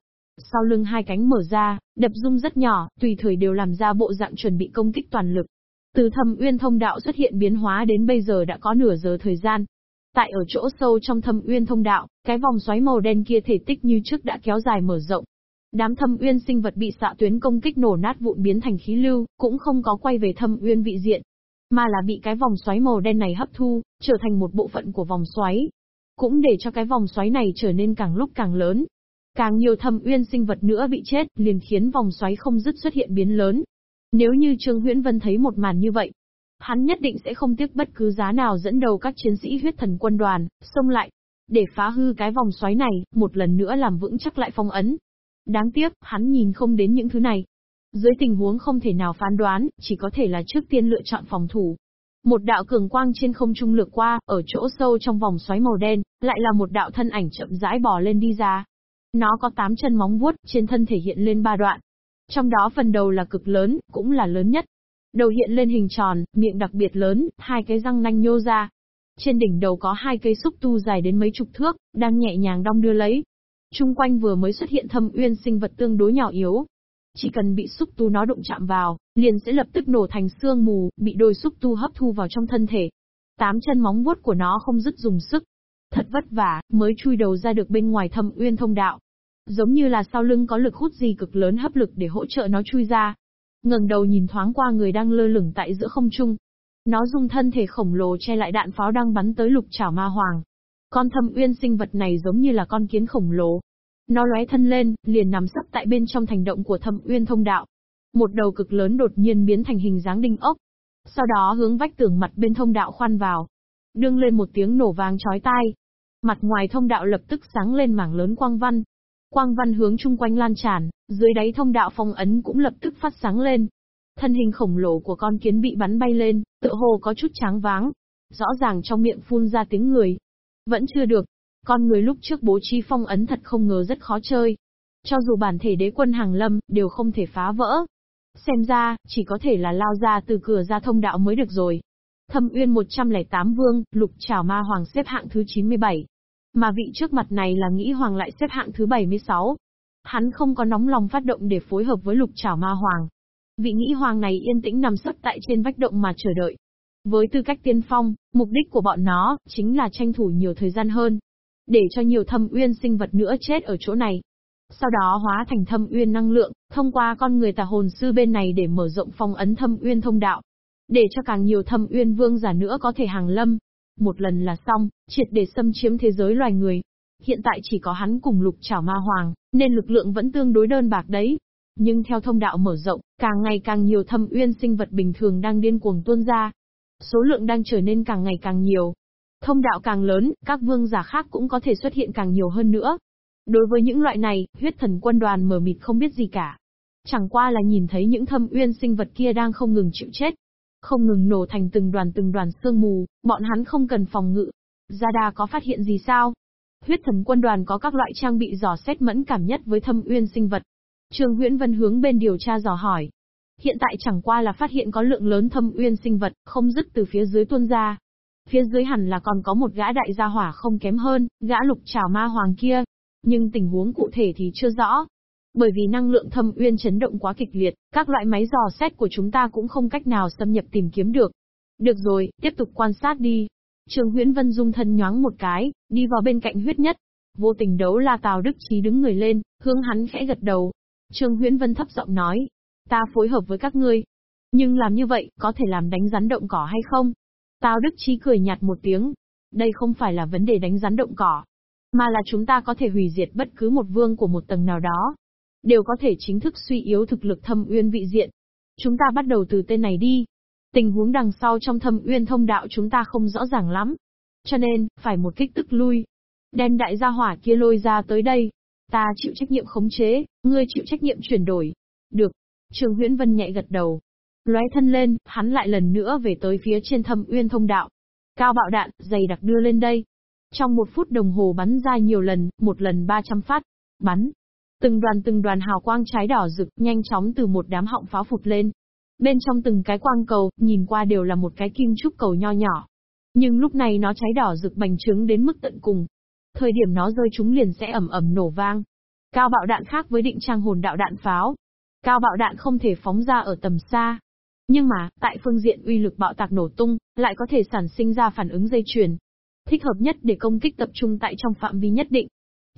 Sau lưng hai cánh mở ra, đập rung rất nhỏ, tùy thời đều làm ra bộ dạng chuẩn bị công kích toàn lực. Từ thâm uyên thông đạo xuất hiện biến hóa đến bây giờ đã có nửa giờ thời gian. Tại ở chỗ sâu trong thâm uyên thông đạo, cái vòng xoáy màu đen kia thể tích như trước đã kéo dài mở rộng. Đám thâm uyên sinh vật bị xạ tuyến công kích nổ nát vụn biến thành khí lưu, cũng không có quay về thâm uyên vị diện, mà là bị cái vòng xoáy màu đen này hấp thu, trở thành một bộ phận của vòng xoáy, cũng để cho cái vòng xoáy này trở nên càng lúc càng lớn. Càng nhiều thâm uyên sinh vật nữa bị chết, liền khiến vòng xoáy không dứt xuất hiện biến lớn. Nếu như Trương Huyễn Vân thấy một màn như vậy, hắn nhất định sẽ không tiếc bất cứ giá nào dẫn đầu các chiến sĩ huyết thần quân đoàn, xông lại, để phá hư cái vòng xoáy này, một lần nữa làm vững chắc lại phong ấn. Đáng tiếc, hắn nhìn không đến những thứ này. Dưới tình huống không thể nào phán đoán, chỉ có thể là trước tiên lựa chọn phòng thủ, một đạo cường quang trên không trung lược qua, ở chỗ sâu trong vòng xoáy màu đen, lại là một đạo thân ảnh chậm rãi bò lên đi ra. Nó có tám chân móng vuốt, trên thân thể hiện lên ba đoạn. Trong đó phần đầu là cực lớn, cũng là lớn nhất. Đầu hiện lên hình tròn, miệng đặc biệt lớn, hai cái răng nanh nhô ra. Trên đỉnh đầu có hai cây xúc tu dài đến mấy chục thước, đang nhẹ nhàng đong đưa lấy. Trung quanh vừa mới xuất hiện thâm uyên sinh vật tương đối nhỏ yếu chỉ cần bị xúc tu nó đụng chạm vào, liền sẽ lập tức nổ thành xương mù, bị đôi xúc tu hấp thu vào trong thân thể. Tám chân móng vuốt của nó không dứt dùng sức. Thật vất vả, mới chui đầu ra được bên ngoài thâm uyên thông đạo. Giống như là sau lưng có lực hút gì cực lớn hấp lực để hỗ trợ nó chui ra. ngẩng đầu nhìn thoáng qua người đang lơ lửng tại giữa không trung. Nó dùng thân thể khổng lồ che lại đạn pháo đang bắn tới lục chảo ma hoàng. Con thâm uyên sinh vật này giống như là con kiến khổng lồ, nó lóe thân lên, liền nằm sấp tại bên trong thành động của thâm uyên thông đạo. Một đầu cực lớn đột nhiên biến thành hình dáng đinh ốc. Sau đó hướng vách tường mặt bên thông đạo khoan vào. Đương lên một tiếng nổ vang chói tai. Mặt ngoài thông đạo lập tức sáng lên mảng lớn quang văn. Quang văn hướng chung quanh lan tràn, dưới đáy thông đạo phong ấn cũng lập tức phát sáng lên. Thân hình khổng lồ của con kiến bị bắn bay lên, tựa hồ có chút tráng váng. Rõ ràng trong miệng phun ra tiếng người. Vẫn chưa được, con người lúc trước bố trí phong ấn thật không ngờ rất khó chơi. Cho dù bản thể đế quân hàng lâm, đều không thể phá vỡ. Xem ra, chỉ có thể là lao ra từ cửa ra thông đạo mới được rồi. Thâm Uyên 108 vương, lục trảo ma hoàng xếp hạng thứ 97. Mà vị trước mặt này là nghĩ hoàng lại xếp hạng thứ 76. Hắn không có nóng lòng phát động để phối hợp với lục trảo ma hoàng. Vị nghĩ hoàng này yên tĩnh nằm sấp tại trên vách động mà chờ đợi. Với tư cách tiên phong, mục đích của bọn nó, chính là tranh thủ nhiều thời gian hơn để cho nhiều thâm uyên sinh vật nữa chết ở chỗ này. Sau đó hóa thành thâm uyên năng lượng, thông qua con người tà hồn sư bên này để mở rộng phong ấn thâm uyên thông đạo. Để cho càng nhiều thâm uyên vương giả nữa có thể hàng lâm. Một lần là xong, triệt để xâm chiếm thế giới loài người. Hiện tại chỉ có hắn cùng lục trảo ma hoàng, nên lực lượng vẫn tương đối đơn bạc đấy. Nhưng theo thông đạo mở rộng, càng ngày càng nhiều thâm uyên sinh vật bình thường đang điên cuồng tuôn ra. Số lượng đang trở nên càng ngày càng nhiều, Thông đạo càng lớn, các vương giả khác cũng có thể xuất hiện càng nhiều hơn nữa. Đối với những loại này, huyết thần quân đoàn mờ mịt không biết gì cả. Chẳng qua là nhìn thấy những thâm uyên sinh vật kia đang không ngừng chịu chết. Không ngừng nổ thành từng đoàn từng đoàn sương mù, bọn hắn không cần phòng ngự. Zada có phát hiện gì sao? Huyết thần quân đoàn có các loại trang bị dò xét mẫn cảm nhất với thâm uyên sinh vật. Trương Huyễn Vân hướng bên điều tra dò hỏi. Hiện tại chẳng qua là phát hiện có lượng lớn thâm uyên sinh vật, không dứt từ phía dưới tuôn ra. Phía dưới hẳn là còn có một gã đại gia hỏa không kém hơn, gã lục trảo ma hoàng kia. Nhưng tình huống cụ thể thì chưa rõ. Bởi vì năng lượng thâm uyên chấn động quá kịch liệt, các loại máy dò xét của chúng ta cũng không cách nào xâm nhập tìm kiếm được. Được rồi, tiếp tục quan sát đi. Trường Huyễn Vân dung thân nhoáng một cái, đi vào bên cạnh huyết nhất. Vô tình đấu là Tào Đức Chí đứng người lên, hướng hắn khẽ gật đầu. Trương Huyễn Vân thấp giọng nói, ta phối hợp với các ngươi. Nhưng làm như vậy, có thể làm đánh rắn động cỏ hay không? Tào Đức Chi cười nhạt một tiếng. Đây không phải là vấn đề đánh rắn động cỏ, mà là chúng ta có thể hủy diệt bất cứ một vương của một tầng nào đó. Đều có thể chính thức suy yếu thực lực thâm uyên vị diện. Chúng ta bắt đầu từ tên này đi. Tình huống đằng sau trong thâm uyên thông đạo chúng ta không rõ ràng lắm. Cho nên, phải một kích tức lui. Đem đại gia hỏa kia lôi ra tới đây. Ta chịu trách nhiệm khống chế, ngươi chịu trách nhiệm chuyển đổi. Được. Trường Huyễn Vân nhẹ gật đầu, Lóe thân lên, hắn lại lần nữa về tới phía trên thâm uyên thông đạo. Cao bạo đạn, dày đặc đưa lên đây. Trong một phút đồng hồ bắn ra nhiều lần, một lần 300 phát. Bắn. Từng đoàn từng đoàn hào quang trái đỏ rực, nhanh chóng từ một đám họng pháo phụt lên. Bên trong từng cái quang cầu, nhìn qua đều là một cái kim trúc cầu nho nhỏ. Nhưng lúc này nó cháy đỏ rực bành trướng đến mức tận cùng. Thời điểm nó rơi chúng liền sẽ ẩm ẩm nổ vang. Cao bạo đạn khác với định trang hồn đạo đạn pháo. Cao bạo đạn không thể phóng ra ở tầm xa, nhưng mà, tại phương diện uy lực bạo tạc nổ tung, lại có thể sản sinh ra phản ứng dây chuyền. Thích hợp nhất để công kích tập trung tại trong phạm vi nhất định.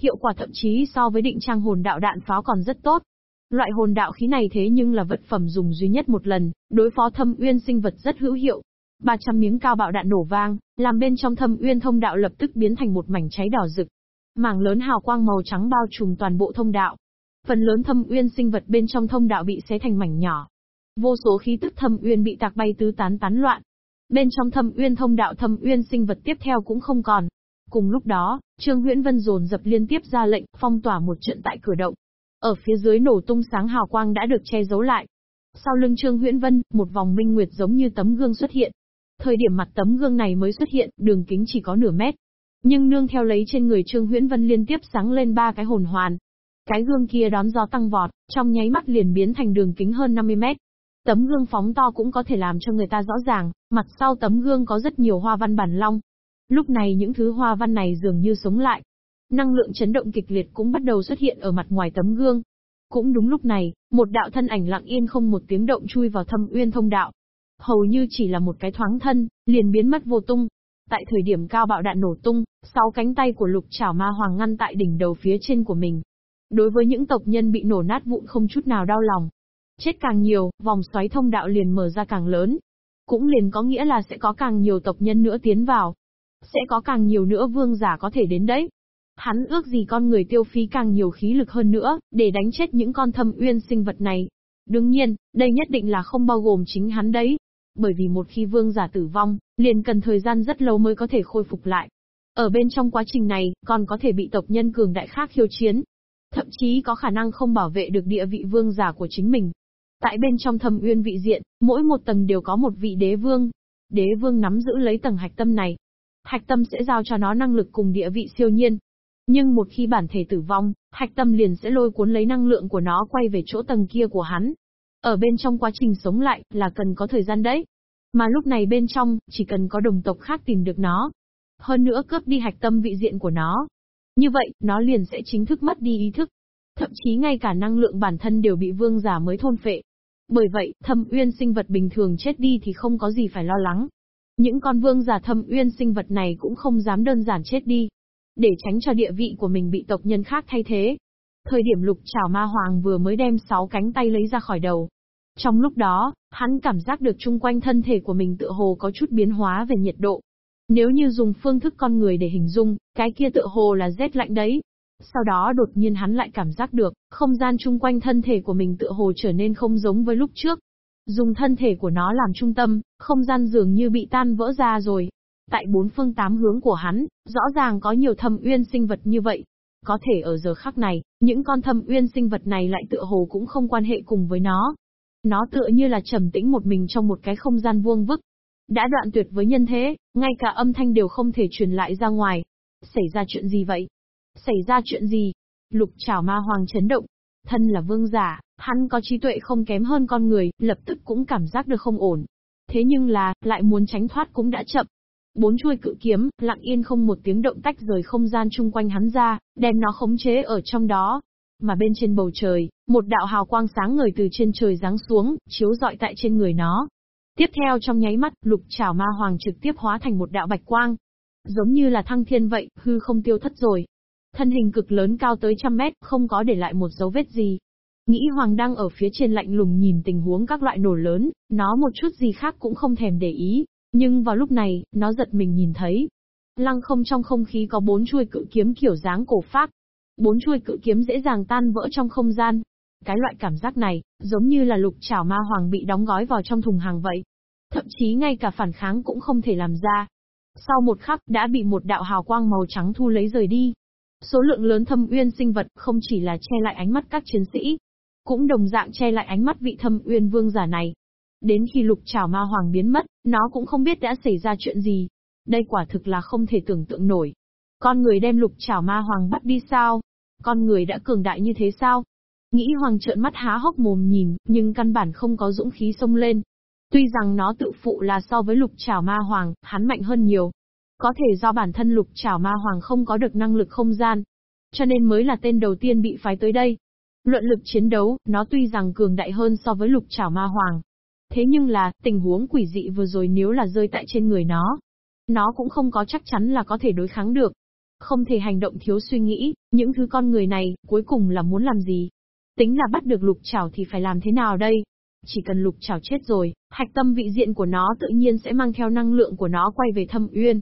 Hiệu quả thậm chí so với định trang hồn đạo đạn pháo còn rất tốt. Loại hồn đạo khí này thế nhưng là vật phẩm dùng duy nhất một lần, đối phó thâm uyên sinh vật rất hữu hiệu. 300 miếng cao bạo đạn nổ vang, làm bên trong thâm uyên thông đạo lập tức biến thành một mảnh cháy đỏ rực. Mảng lớn hào quang màu trắng bao trùm toàn bộ thông đạo. Phần lớn thâm uyên sinh vật bên trong thông đạo bị xé thành mảnh nhỏ, Vô số khí tức thâm uyên bị tạc bay tứ tán tán loạn. Bên trong thâm uyên thông đạo thâm uyên sinh vật tiếp theo cũng không còn. Cùng lúc đó, Trương Huyễn Vân dồn dập liên tiếp ra lệnh phong tỏa một trận tại cửa động. Ở phía dưới nổ tung sáng hào quang đã được che giấu lại. Sau lưng Trương Huyễn Vân, một vòng minh nguyệt giống như tấm gương xuất hiện. Thời điểm mặt tấm gương này mới xuất hiện, đường kính chỉ có nửa mét. Nhưng nương theo lấy trên người Trương Huyễn Vân liên tiếp sáng lên ba cái hồn hoàn. Cái gương kia đón gió tăng vọt, trong nháy mắt liền biến thành đường kính hơn 50 mét. Tấm gương phóng to cũng có thể làm cho người ta rõ ràng, mặt sau tấm gương có rất nhiều hoa văn bản long. Lúc này những thứ hoa văn này dường như sống lại. Năng lượng chấn động kịch liệt cũng bắt đầu xuất hiện ở mặt ngoài tấm gương. Cũng đúng lúc này, một đạo thân ảnh lặng yên không một tiếng động chui vào thâm uyên thông đạo. Hầu như chỉ là một cái thoáng thân, liền biến mất vô tung. Tại thời điểm cao bạo đạn nổ tung, sáu cánh tay của lục chảo ma hoàng ngăn tại đỉnh đầu phía trên của mình. Đối với những tộc nhân bị nổ nát vụn không chút nào đau lòng. Chết càng nhiều, vòng xoáy thông đạo liền mở ra càng lớn. Cũng liền có nghĩa là sẽ có càng nhiều tộc nhân nữa tiến vào. Sẽ có càng nhiều nữa vương giả có thể đến đấy. Hắn ước gì con người tiêu phí càng nhiều khí lực hơn nữa, để đánh chết những con thâm uyên sinh vật này. Đương nhiên, đây nhất định là không bao gồm chính hắn đấy. Bởi vì một khi vương giả tử vong, liền cần thời gian rất lâu mới có thể khôi phục lại. Ở bên trong quá trình này, còn có thể bị tộc nhân cường đại khác khiêu chiến. Thậm chí có khả năng không bảo vệ được địa vị vương giả của chính mình. Tại bên trong thâm uyên vị diện, mỗi một tầng đều có một vị đế vương. Đế vương nắm giữ lấy tầng hạch tâm này. Hạch tâm sẽ giao cho nó năng lực cùng địa vị siêu nhiên, nhưng một khi bản thể tử vong, hạch tâm liền sẽ lôi cuốn lấy năng lượng của nó quay về chỗ tầng kia của hắn. Ở bên trong quá trình sống lại, là cần có thời gian đấy. Mà lúc này bên trong, chỉ cần có đồng tộc khác tìm được nó. Hơn nữa cướp đi hạch tâm vị diện của nó. Như vậy, nó liền sẽ chính thức mất đi ý thức. Thậm chí ngay cả năng lượng bản thân đều bị vương giả mới thôn phệ. Bởi vậy, thâm uyên sinh vật bình thường chết đi thì không có gì phải lo lắng. Những con vương giả thâm uyên sinh vật này cũng không dám đơn giản chết đi, để tránh cho địa vị của mình bị tộc nhân khác thay thế. Thời điểm lục trảo ma hoàng vừa mới đem sáu cánh tay lấy ra khỏi đầu. Trong lúc đó, hắn cảm giác được chung quanh thân thể của mình tựa hồ có chút biến hóa về nhiệt độ. Nếu như dùng phương thức con người để hình dung, cái kia tựa hồ là rét lạnh đấy. Sau đó đột nhiên hắn lại cảm giác được, không gian chung quanh thân thể của mình tựa hồ trở nên không giống với lúc trước. Dùng thân thể của nó làm trung tâm, không gian dường như bị tan vỡ ra rồi, Tại bốn phương tám hướng của hắn, rõ ràng có nhiều thâm uyên sinh vật như vậy. Có thể ở giờ khắc này, những con thâm uyên sinh vật này lại tựa hồ cũng không quan hệ cùng với nó. Nó tựa như là trầm tĩnh một mình trong một cái không gian vuông vức. Đã đoạn tuyệt với nhân thế, ngay cả âm thanh đều không thể truyền lại ra ngoài. Xảy ra chuyện gì vậy? Xảy ra chuyện gì? Lục trảo ma hoàng chấn động. Thân là vương giả, hắn có trí tuệ không kém hơn con người, lập tức cũng cảm giác được không ổn. Thế nhưng là, lại muốn tránh thoát cũng đã chậm. Bốn chuôi cự kiếm, lặng yên không một tiếng động tách rời không gian chung quanh hắn ra, đem nó khống chế ở trong đó. Mà bên trên bầu trời, một đạo hào quang sáng ngời từ trên trời giáng xuống, chiếu rọi tại trên người nó. Tiếp theo trong nháy mắt, lục trảo ma hoàng trực tiếp hóa thành một đạo bạch quang. Giống như là thăng thiên vậy, hư không tiêu thất rồi. Thân hình cực lớn cao tới trăm mét, không có để lại một dấu vết gì. Nghĩ Hoàng đang ở phía trên lạnh lùng nhìn tình huống các loại nổ lớn, nó một chút gì khác cũng không thèm để ý, nhưng vào lúc này, nó giật mình nhìn thấy. Lăng không trong không khí có bốn chuôi cự kiếm kiểu dáng cổ phác. Bốn chuôi cự kiếm dễ dàng tan vỡ trong không gian. Cái loại cảm giác này, giống như là lục chảo ma hoàng bị đóng gói vào trong thùng hàng vậy. Thậm chí ngay cả phản kháng cũng không thể làm ra. Sau một khắc, đã bị một đạo hào quang màu trắng thu lấy rời đi. Số lượng lớn thâm uyên sinh vật không chỉ là che lại ánh mắt các chiến sĩ, cũng đồng dạng che lại ánh mắt vị thâm uyên vương giả này. Đến khi lục trảo ma hoàng biến mất, nó cũng không biết đã xảy ra chuyện gì. Đây quả thực là không thể tưởng tượng nổi. Con người đem lục trảo ma hoàng bắt đi sao? Con người đã cường đại như thế sao? Nghĩ hoàng trợn mắt há hốc mồm nhìn, nhưng căn bản không có dũng khí xông lên. Tuy rằng nó tự phụ là so với lục trảo ma hoàng, hắn mạnh hơn nhiều. Có thể do bản thân lục trảo ma hoàng không có được năng lực không gian. Cho nên mới là tên đầu tiên bị phái tới đây. Luận lực chiến đấu, nó tuy rằng cường đại hơn so với lục trảo ma hoàng, Thế nhưng là, tình huống quỷ dị vừa rồi nếu là rơi tại trên người nó, nó cũng không có chắc chắn là có thể đối kháng được. Không thể hành động thiếu suy nghĩ, những thứ con người này, cuối cùng là muốn làm gì? Tính là bắt được lục trảo thì phải làm thế nào đây? Chỉ cần lục trảo chết rồi, hạch tâm vị diện của nó tự nhiên sẽ mang theo năng lượng của nó quay về thâm uyên.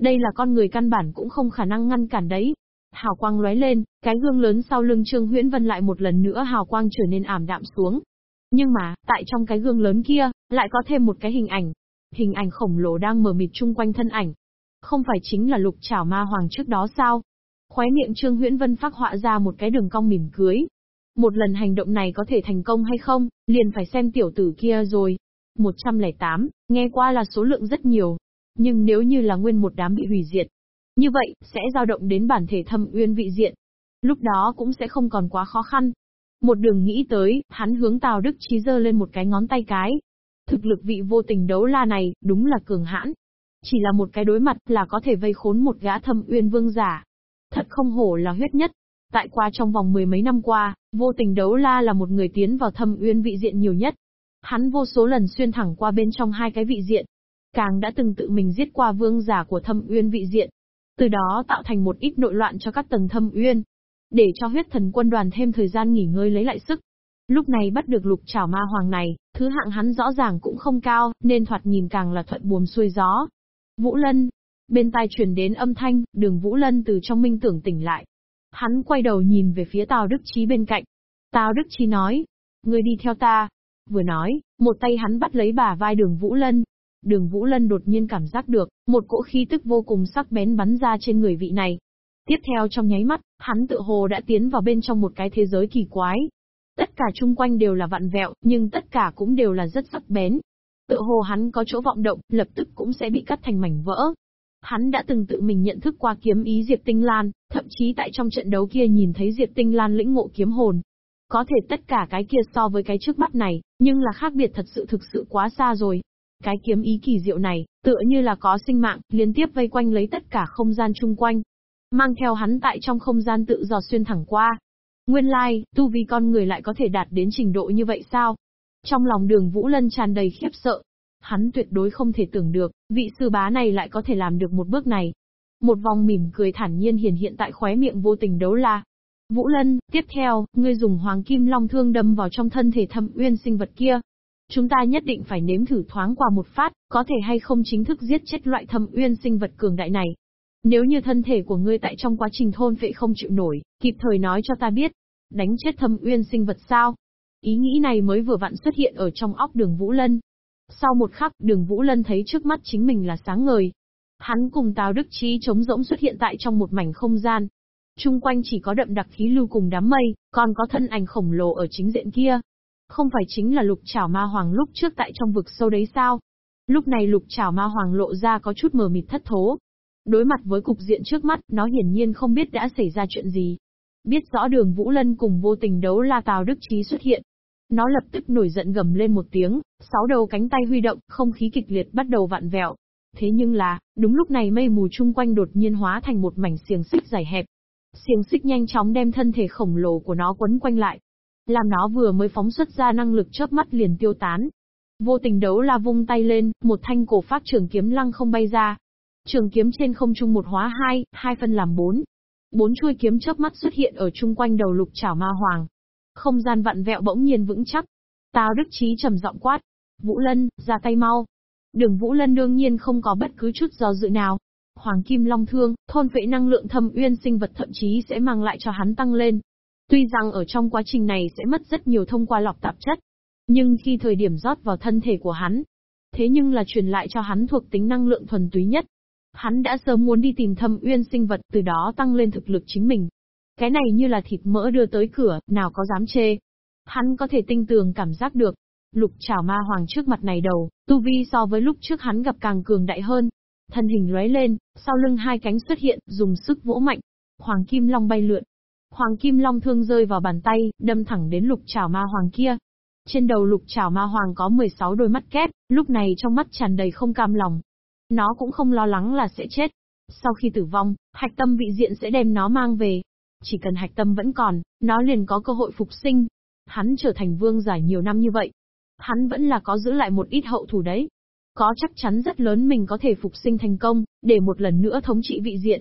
Đây là con người căn bản cũng không khả năng ngăn cản đấy. Hào quang lóe lên, cái gương lớn sau lưng Trương Huyễn Vân lại một lần nữa hào quang trở nên ảm đạm xuống. Nhưng mà, tại trong cái gương lớn kia, lại có thêm một cái hình ảnh. Hình ảnh khổng lồ đang mờ mịt chung quanh thân ảnh. Không phải chính là lục trảo ma hoàng trước đó sao? Khóe miệng Trương Huyễn Vân phát họa ra một cái đường cong mỉm cưới. Một lần hành động này có thể thành công hay không, liền phải xem tiểu tử kia rồi. 108, nghe qua là số lượng rất nhiều. Nhưng nếu như là nguyên một đám bị hủy diệt, như vậy, sẽ dao động đến bản thể thâm uyên vị diện. Lúc đó cũng sẽ không còn quá khó khăn. Một đường nghĩ tới, hắn hướng Tào Đức Chí giơ lên một cái ngón tay cái. Thực lực vị vô tình đấu la này, đúng là cường hãn. Chỉ là một cái đối mặt là có thể vây khốn một gã thâm uyên vương giả. Thật không hổ là huyết nhất. Tại qua trong vòng mười mấy năm qua, vô tình đấu la là một người tiến vào thâm uyên vị diện nhiều nhất. Hắn vô số lần xuyên thẳng qua bên trong hai cái vị diện. Càng đã từng tự mình giết qua vương giả của thâm uyên vị diện. Từ đó tạo thành một ít nội loạn cho các tầng thâm uyên. Để cho huyết thần quân đoàn thêm thời gian nghỉ ngơi lấy lại sức. Lúc này bắt được lục trảo ma hoàng này, thứ hạng hắn rõ ràng cũng không cao, nên thoạt nhìn càng là thuận buồm xuôi gió. Vũ Lân. Bên tai truyền đến âm thanh, đường Vũ Lân từ trong minh tưởng tỉnh lại. Hắn quay đầu nhìn về phía Tào Đức Chí bên cạnh. Tào Đức Chí nói, ngươi đi theo ta. Vừa nói, một tay hắn bắt lấy bà vai đường Vũ Lân. Đường Vũ Lân đột nhiên cảm giác được, một cỗ khí tức vô cùng sắc bén bắn ra trên người vị này. Tiếp theo trong nháy mắt, hắn tự hồ đã tiến vào bên trong một cái thế giới kỳ quái. Tất cả chung quanh đều là vặn vẹo, nhưng tất cả cũng đều là rất sắc bén. Tự hồ hắn có chỗ vọng động, lập tức cũng sẽ bị cắt thành mảnh vỡ. Hắn đã từng tự mình nhận thức qua kiếm ý Diệp Tinh Lan, thậm chí tại trong trận đấu kia nhìn thấy Diệp Tinh Lan lĩnh ngộ kiếm hồn. Có thể tất cả cái kia so với cái trước mắt này, nhưng là khác biệt thật sự thực sự quá xa rồi. Cái kiếm ý kỳ diệu này, tựa như là có sinh mạng, liên tiếp vây quanh lấy tất cả không gian chung quanh. Mang theo hắn tại trong không gian tự do xuyên thẳng qua. Nguyên lai, like, tu vi con người lại có thể đạt đến trình độ như vậy sao? Trong lòng đường Vũ Lân tràn đầy khiếp sợ, Hắn tuyệt đối không thể tưởng được, vị sư bá này lại có thể làm được một bước này. Một vòng mỉm cười thản nhiên hiển hiện tại khóe miệng vô tình đấu la. Vũ Lân, tiếp theo, ngươi dùng hoàng kim long thương đâm vào trong thân thể thâm uyên sinh vật kia. Chúng ta nhất định phải nếm thử thoáng qua một phát, có thể hay không chính thức giết chết loại thâm uyên sinh vật cường đại này. Nếu như thân thể của ngươi tại trong quá trình thôn phệ không chịu nổi, kịp thời nói cho ta biết. Đánh chết thâm uyên sinh vật sao? Ý nghĩ này mới vừa vặn xuất hiện ở trong óc đường Vũ Lân. Sau một khắc, đường Vũ Lân thấy trước mắt chính mình là sáng ngời. Hắn cùng Tào Đức Trí chống rỗng xuất hiện tại trong một mảnh không gian. Trung quanh chỉ có đậm đặc khí lưu cùng đám mây, còn có thân ảnh khổng lồ ở chính diện kia. Không phải chính là lục trảo ma hoàng lúc trước tại trong vực sâu đấy sao? Lúc này lục trảo ma hoàng lộ ra có chút mờ mịt thất thố. Đối mặt với cục diện trước mắt, nó hiển nhiên không biết đã xảy ra chuyện gì. Biết rõ đường Vũ Lân cùng vô tình đấu la Tào Đức Trí xuất hiện, nó lập tức nổi giận gầm lên một tiếng, sáu đầu cánh tay huy động, không khí kịch liệt bắt đầu vặn vẹo. Thế nhưng là, đúng lúc này mây mù chung quanh đột nhiên hóa thành một mảnh xiềng xích dài hẹp. Xiềng xích nhanh chóng đem thân thể khổng lồ của nó quấn quanh lại. Làm nó vừa mới phóng xuất ra năng lực chớp mắt liền tiêu tán. Vô tình đấu la vung tay lên, một thanh cổ phát trường kiếm lăng không bay ra. Trường kiếm trên không trung một hóa hai, hai phân làm bốn. Bốn chuôi kiếm chớp mắt xuất hiện ở chung quanh đầu lục chảo ma hoàng, không gian vặn vẹo bỗng nhiên vững chắc. Tào Đức trí trầm giọng quát. Vũ Lân, ra tay mau. Đường Vũ Lân đương nhiên không có bất cứ chút do dự nào. Hoàng Kim Long Thương, thôn phệ năng lượng thâm uyên sinh vật thậm chí sẽ mang lại cho hắn tăng lên. Tuy rằng ở trong quá trình này sẽ mất rất nhiều thông qua lọc tạp chất. Nhưng khi thời điểm rót vào thân thể của hắn, thế nhưng là truyền lại cho hắn thuộc tính năng lượng thuần túy nhất. Hắn đã sớm muốn đi tìm thâm uyên sinh vật từ đó tăng lên thực lực chính mình. Cái này như là thịt mỡ đưa tới cửa, nào có dám chê. Hắn có thể tinh tường cảm giác được. Lục trảo ma hoàng trước mặt này đầu, tu vi so với lúc trước hắn gặp càng cường đại hơn. Thân hình lóe lên, sau lưng hai cánh xuất hiện, dùng sức vỗ mạnh. Hoàng kim long bay lượn. Hoàng kim long thương rơi vào bàn tay, đâm thẳng đến lục trảo ma hoàng kia. Trên đầu lục trảo ma hoàng có 16 đôi mắt kép, lúc này trong mắt tràn đầy không cam lòng. Nó cũng không lo lắng là sẽ chết. Sau khi tử vong, hạch tâm vị diện sẽ đem nó mang về, chỉ cần hạch tâm vẫn còn, nó liền có cơ hội phục sinh. Hắn trở thành vương giải nhiều năm như vậy. Hắn vẫn là có giữ lại một ít hậu thủ đấy. Có chắc chắn rất lớn mình có thể phục sinh thành công, để một lần nữa thống trị vị diện.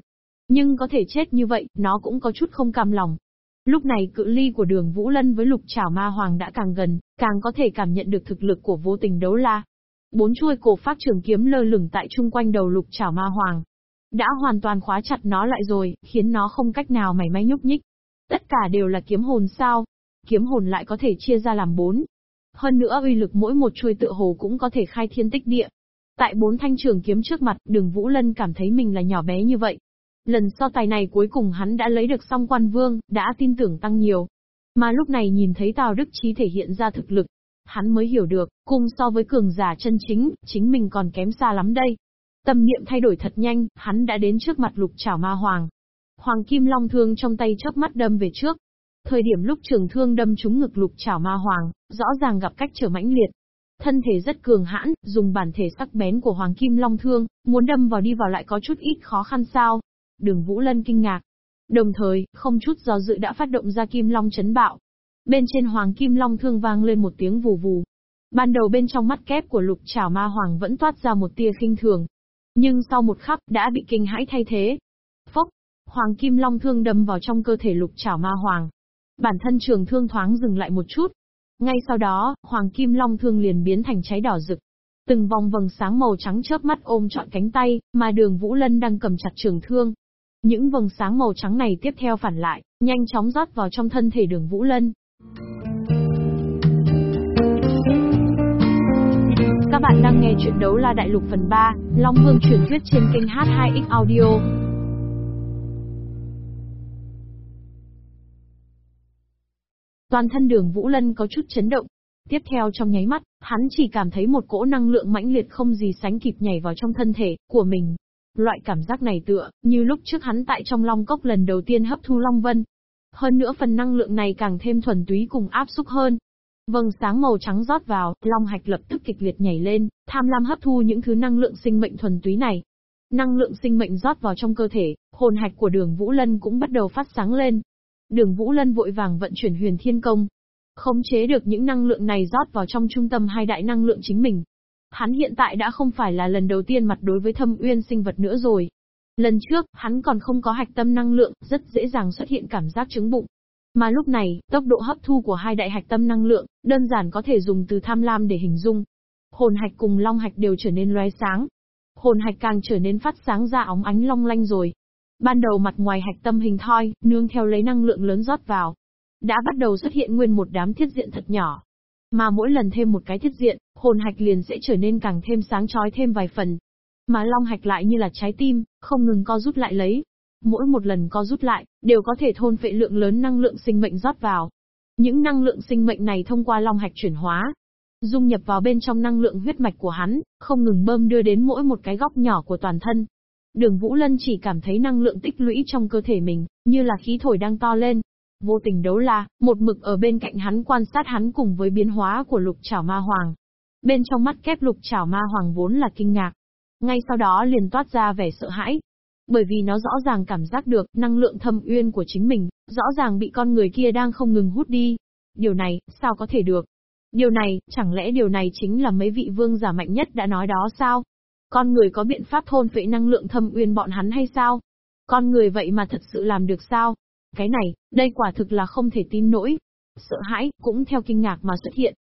Nhưng có thể chết như vậy, nó cũng có chút không cam lòng. Lúc này cự ly của đường Vũ Lân với lục trảo ma hoàng đã càng gần, càng có thể cảm nhận được thực lực của vô tình đấu la. Bốn chuôi cổ phát trường kiếm lơ lửng tại chung quanh đầu lục trảo ma hoàng, đã hoàn toàn khóa chặt nó lại rồi, khiến nó không cách nào mảy may nhúc nhích. Tất cả đều là kiếm hồn sao? Kiếm hồn lại có thể chia ra làm bốn. Hơn nữa uy lực mỗi một chuôi tựa hồ cũng có thể khai thiên tích địa. Tại bốn thanh trường kiếm trước mặt, đường Vũ Lân cảm thấy mình là nhỏ bé như vậy. Lần so tài này cuối cùng hắn đã lấy được song quan vương, đã tin tưởng tăng nhiều. Mà lúc này nhìn thấy Tào Đức Chí thể hiện ra thực lực, hắn mới hiểu được, cùng so với cường giả chân chính, chính mình còn kém xa lắm đây. Tâm niệm thay đổi thật nhanh, hắn đã đến trước mặt lục chảo ma hoàng. Hoàng kim long thương trong tay chớp mắt đâm về trước. Thời điểm lúc trường thương đâm trúng ngực lục chảo ma hoàng, rõ ràng gặp cách trở mãnh liệt. Thân thể rất cường hãn, dùng bản thể sắc bén của hoàng kim long thương, muốn đâm vào đi vào lại có chút ít khó khăn sao. Đường Vũ Lân kinh ngạc. Đồng thời, không chút do dự đã phát động ra kim long chấn bạo. Bên trên hoàng kim long thương vang lên một tiếng vù vù. Ban đầu bên trong mắt kép của lục trảo ma hoàng vẫn toát ra một tia khinh thường. Nhưng sau một khắc, đã bị kinh hãi thay thế. Phốc, hoàng kim long thương đâm vào trong cơ thể lục trảo ma hoàng. Bản thân trường thương thoáng dừng lại một chút. Ngay sau đó, hoàng kim long thương liền biến thành cháy đỏ rực. Từng vòng vầng sáng màu trắng chớp mắt ôm trọn cánh tay, mà đường Vũ Lân đang cầm chặt trường thương. Những vầng sáng màu trắng này tiếp theo phản lại, nhanh chóng rót vào trong thân thể đường Vũ Lân. Các bạn đang nghe chuyện đấu la đại lục phần 3, Long Vương truyền thuyết trên kênh H2X Audio. Toàn thân đường Vũ Lân có chút chấn động. Tiếp theo trong nháy mắt, hắn chỉ cảm thấy một cỗ năng lượng mãnh liệt không gì sánh kịp nhảy vào trong thân thể của mình. Loại cảm giác này tựa, như lúc trước hắn tại trong Long Cốc lần đầu tiên hấp thu Long Vân. Hơn nữa phần năng lượng này càng thêm thuần túy cùng áp xúc hơn. Vầng sáng màu trắng rót vào, Long Hạch lập tức kịch liệt nhảy lên, tham lam hấp thu những thứ năng lượng sinh mệnh thuần túy này. Năng lượng sinh mệnh rót vào trong cơ thể, hồn hạch của đường Vũ Lân cũng bắt đầu phát sáng lên. Đường Vũ Lân vội vàng vận chuyển huyền thiên công. Khống chế được những năng lượng này rót vào trong trung tâm hai đại năng lượng chính mình. Hắn hiện tại đã không phải là lần đầu tiên mặt đối với thâm uyên sinh vật nữa rồi. Lần trước, hắn còn không có hạch tâm năng lượng, rất dễ dàng xuất hiện cảm giác trứng bụng. Mà lúc này, tốc độ hấp thu của hai đại hạch tâm năng lượng, đơn giản có thể dùng từ tham lam để hình dung. Hồn hạch cùng long hạch đều trở nên loé sáng. Hồn hạch càng trở nên phát sáng ra óng ánh long lanh rồi. Ban đầu mặt ngoài hạch tâm hình thoi, nương theo lấy năng lượng lớn rót vào. Đã bắt đầu xuất hiện nguyên một đám thiết diện thật nhỏ. Mà mỗi lần thêm một cái thiết diện, hồn hạch liền sẽ trở nên càng thêm sáng chói thêm vài phần. Mà long hạch lại như là trái tim, không ngừng co rút lại lấy. Mỗi một lần co rút lại, đều có thể thôn phệ lượng lớn năng lượng sinh mệnh rót vào. Những năng lượng sinh mệnh này thông qua long hạch chuyển hóa, dung nhập vào bên trong năng lượng huyết mạch của hắn, không ngừng bơm đưa đến mỗi một cái góc nhỏ của toàn thân. Đường Vũ Lân chỉ cảm thấy năng lượng tích lũy trong cơ thể mình, như là khí thổi đang to lên. Vô tình đấu la, một mực ở bên cạnh hắn quan sát hắn cùng với biến hóa của lục trảo ma hoàng. Bên trong mắt kép lục trảo ma hoàng vốn là kinh ngạc. Ngay sau đó liền toát ra vẻ sợ hãi. Bởi vì nó rõ ràng cảm giác được năng lượng thâm uyên của chính mình, rõ ràng bị con người kia đang không ngừng hút đi. Điều này, sao có thể được? Điều này, chẳng lẽ điều này chính là mấy vị vương giả mạnh nhất đã nói đó sao? Con người có biện pháp thôn phệ năng lượng thâm uyên bọn hắn hay sao? Con người vậy mà thật sự làm được sao? Cái này, đây quả thực là không thể tin nổi. Sợ hãi, cũng theo kinh ngạc mà xuất hiện.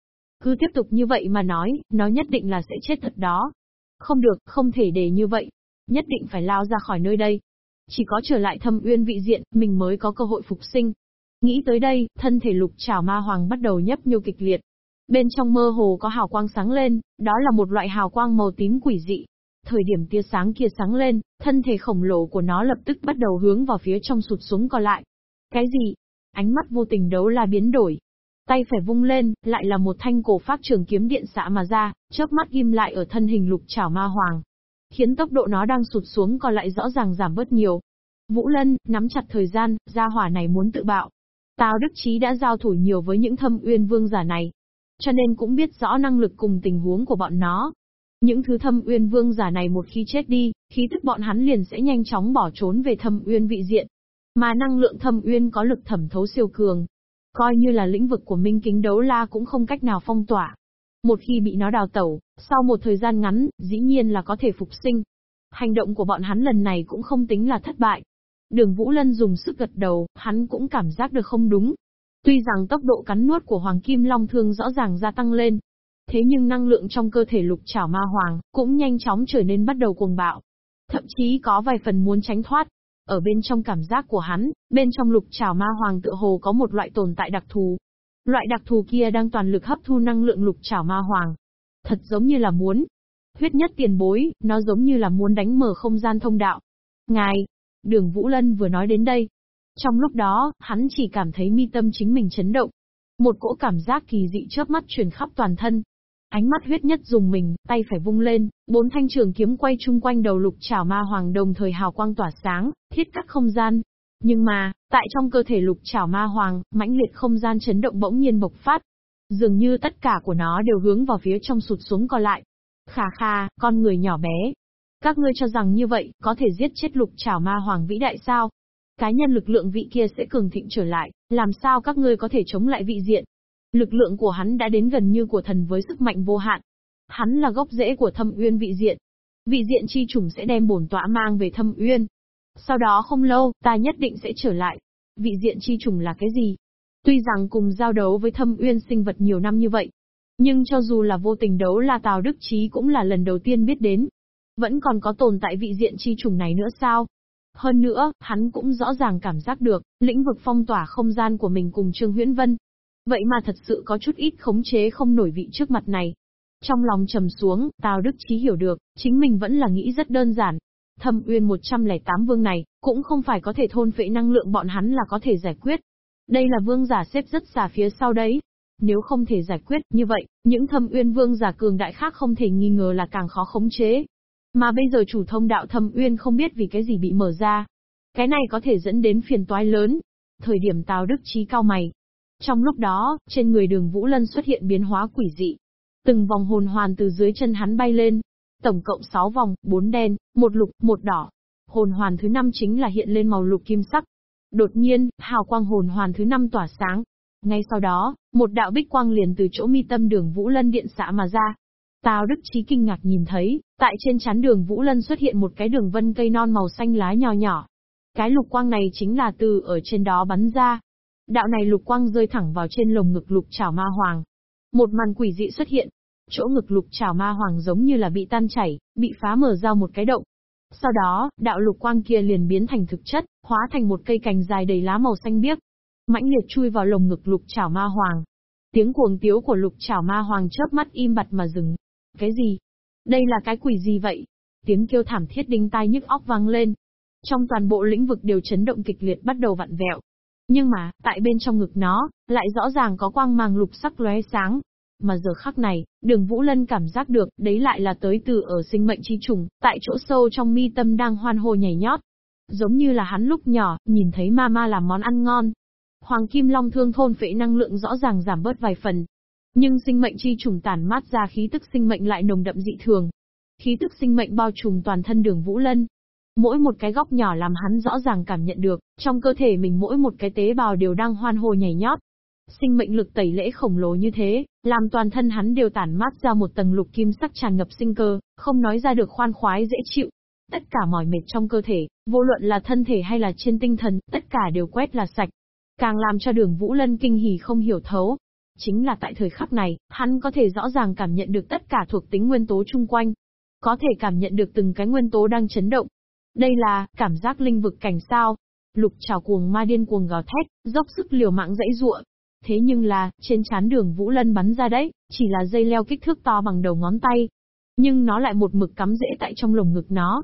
Cứ tiếp tục như vậy mà nói, nó nhất định là sẽ chết thật đó. Không được, không thể để như vậy. Nhất định phải lao ra khỏi nơi đây. Chỉ có trở lại thâm uyên vị diện, mình mới có cơ hội phục sinh. Nghĩ tới đây, thân thể lục trảo ma hoàng bắt đầu nhấp nhô kịch liệt. Bên trong mơ hồ có hào quang sáng lên, đó là một loại hào quang màu tím quỷ dị. Thời điểm tia sáng kia sáng lên, thân thể khổng lồ của nó lập tức bắt đầu hướng vào phía trong sụt xuống còn lại. Cái gì? Ánh mắt vô tình đấu la biến đổi. Tay phải vung lên, lại là một thanh cổ pháp trường kiếm điện xạ mà ra, chớp mắt ghim lại ở thân hình lục chảo ma hoàng. Khiến tốc độ nó đang sụt xuống còn lại rõ ràng giảm bớt nhiều. Vũ Lân, nắm chặt thời gian, gia hỏa này muốn tự bạo. Tào Đức Chí đã giao thủ nhiều với những thâm uyên vương giả này. Cho nên cũng biết rõ năng lực cùng tình huống của bọn nó. Những thứ thâm uyên vương giả này một khi chết đi, khí tức bọn hắn liền sẽ nhanh chóng bỏ trốn về thâm uyên vị diện. Mà năng lượng thâm uyên có lực thẩm thấu siêu cường. Coi như là lĩnh vực của minh kính đấu la cũng không cách nào phong tỏa. Một khi bị nó đào tẩu, sau một thời gian ngắn, dĩ nhiên là có thể phục sinh. Hành động của bọn hắn lần này cũng không tính là thất bại. Đường Vũ Lân dùng sức gật đầu, hắn cũng cảm giác được không đúng. Tuy rằng tốc độ cắn nuốt của Hoàng Kim Long Thương rõ ràng gia tăng lên, thế nhưng năng lượng trong cơ thể lục trảo ma hoàng cũng nhanh chóng trở nên bắt đầu cuồng bạo. Thậm chí có vài phần muốn tránh thoát. Ở bên trong cảm giác của hắn, bên trong lục trảo ma hoàng tựa hồ có một loại tồn tại đặc thù. Loại đặc thù kia đang toàn lực hấp thu năng lượng lục trảo ma hoàng. Thật giống như là muốn. Huyết nhất tiền bối, nó giống như là muốn đánh mở không gian thông đạo. Ngài, đường Vũ Lân vừa nói đến đây. Trong lúc đó, hắn chỉ cảm thấy mi tâm chính mình chấn động. Một cỗ cảm giác kỳ dị chớp mắt truyền khắp toàn thân, Ánh mắt huyết nhất dùng mình, tay phải vung lên, bốn thanh trường kiếm quay chung quanh đầu lục trảo ma hoàng đồng thời hào quang tỏa sáng, thiết cắt không gian. Nhưng mà, tại trong cơ thể lục trảo ma hoàng, mãnh liệt không gian chấn động bỗng nhiên bộc phát. Dường như tất cả của nó đều hướng vào phía trong sụt xuống còn lại. Khà kha, con người nhỏ bé. Các ngươi cho rằng như vậy, có thể giết chết lục trảo ma hoàng vĩ đại sao? cá nhân lực lượng vị kia sẽ cường thịnh trở lại, làm sao các ngươi có thể chống lại vị diện. Lực lượng của hắn đã đến gần như của thần với sức mạnh vô hạn. Hắn là gốc rễ của thâm uyên vị diện. Vị diện chi trùng sẽ đem bổn tọa mang về thâm uyên. Sau đó không lâu, ta nhất định sẽ trở lại. Vị diện chi trùng là cái gì? Tuy rằng cùng giao đấu với thâm uyên sinh vật nhiều năm như vậy, nhưng cho dù là vô tình đấu là Tào Đức Chí cũng là lần đầu tiên biết đến. Vẫn còn có tồn tại vị diện chi trùng này nữa sao? Hơn nữa, hắn cũng rõ ràng cảm giác được, lĩnh vực phong tỏa không gian của mình cùng Trương Huyễn Vân. Vậy mà thật sự có chút ít khống chế không nổi vị trước mặt này. Trong lòng trầm xuống, Tào Đức Chí hiểu được, chính mình vẫn là nghĩ rất đơn giản. Thâm Uyên 108 vương này, cũng không phải có thể thôn phệ năng lượng bọn hắn là có thể giải quyết. Đây là vương giả xếp rất xa phía sau đấy. Nếu không thể giải quyết như vậy, những thâm uyên vương giả cường đại khác không thể nghi ngờ là càng khó khống chế. Mà bây giờ chủ thông đạo thâm uyên không biết vì cái gì bị mở ra. Cái này có thể dẫn đến phiền toái lớn. Thời điểm Tào Đức Trí cao mày. Trong lúc đó, trên người đường Vũ Lân xuất hiện biến hóa quỷ dị. Từng vòng hồn hoàn từ dưới chân hắn bay lên. Tổng cộng 6 vòng, 4 đen, một lục, một đỏ. Hồn hoàn thứ 5 chính là hiện lên màu lục kim sắc. Đột nhiên, hào quang hồn hoàn thứ 5 tỏa sáng, ngay sau đó, một đạo bích quang liền từ chỗ mi tâm đường Vũ Lân điện xạ mà ra. Tào Đức Chí kinh ngạc nhìn thấy, tại trên chán đường Vũ Lân xuất hiện một cái đường vân cây non màu xanh lá nhỏ nhỏ. Cái lục quang này chính là từ ở trên đó bắn ra. Đạo này lục quang rơi thẳng vào trên lồng ngực lục chảo ma hoàng. Một màn quỷ dị xuất hiện. Chỗ ngực lục chảo ma hoàng giống như là bị tan chảy, bị phá mở ra một cái động. Sau đó, đạo lục quang kia liền biến thành thực chất, hóa thành một cây cành dài đầy lá màu xanh biếc, mãnh liệt chui vào lồng ngực lục chảo ma hoàng. Tiếng cuồng tiếu của lục chảo ma hoàng chớp mắt im bặt mà dừng. Cái gì? Đây là cái quỷ gì vậy? Tiếng kêu thảm thiết đinh tai nhức óc vang lên. Trong toàn bộ lĩnh vực đều chấn động kịch liệt bắt đầu vặn vẹo. Nhưng mà, tại bên trong ngực nó, lại rõ ràng có quang mang lục sắc lóe sáng. Mà giờ khắc này, đường Vũ Lân cảm giác được, đấy lại là tới từ ở sinh mệnh chi trùng, tại chỗ sâu trong mi tâm đang hoan hô nhảy nhót. Giống như là hắn lúc nhỏ, nhìn thấy mama làm món ăn ngon, Hoàng Kim Long Thương thôn phệ năng lượng rõ ràng giảm bớt vài phần. Nhưng sinh mệnh chi trùng tản mát ra khí tức sinh mệnh lại nồng đậm dị thường. Khí tức sinh mệnh bao trùm toàn thân đường Vũ Lân. Mỗi một cái góc nhỏ làm hắn rõ ràng cảm nhận được, trong cơ thể mình mỗi một cái tế bào đều đang hoan hô nhảy nhót. Sinh mệnh lực tẩy lễ khổng lồ như thế, làm toàn thân hắn đều tản mát ra một tầng lục kim sắc tràn ngập sinh cơ, không nói ra được khoan khoái dễ chịu. Tất cả mỏi mệt trong cơ thể, vô luận là thân thể hay là trên tinh thần, tất cả đều quét là sạch. Càng làm cho đường Vũ Lân kinh hỉ không hiểu thấu. Chính là tại thời khắc này, hắn có thể rõ ràng cảm nhận được tất cả thuộc tính nguyên tố chung quanh. Có thể cảm nhận được từng cái nguyên tố đang chấn động. Đây là, cảm giác linh vực cảnh sao. Lục trào cuồng ma điên cuồng gào thét, dốc sức liều mạng dãy ruộng. Thế nhưng là, trên chán đường Vũ Lân bắn ra đấy, chỉ là dây leo kích thước to bằng đầu ngón tay. Nhưng nó lại một mực cắm rễ tại trong lồng ngực nó.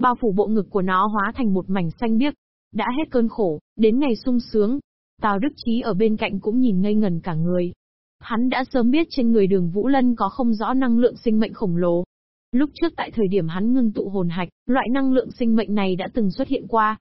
Bao phủ bộ ngực của nó hóa thành một mảnh xanh biếc. Đã hết cơn khổ, đến ngày sung sướng, Tào Đức Chí ở bên cạnh cũng nhìn ngây ngần cả người. Hắn đã sớm biết trên người đường Vũ Lân có không rõ năng lượng sinh mệnh khổng lồ. Lúc trước tại thời điểm hắn ngưng tụ hồn hạch, loại năng lượng sinh mệnh này đã từng xuất hiện qua.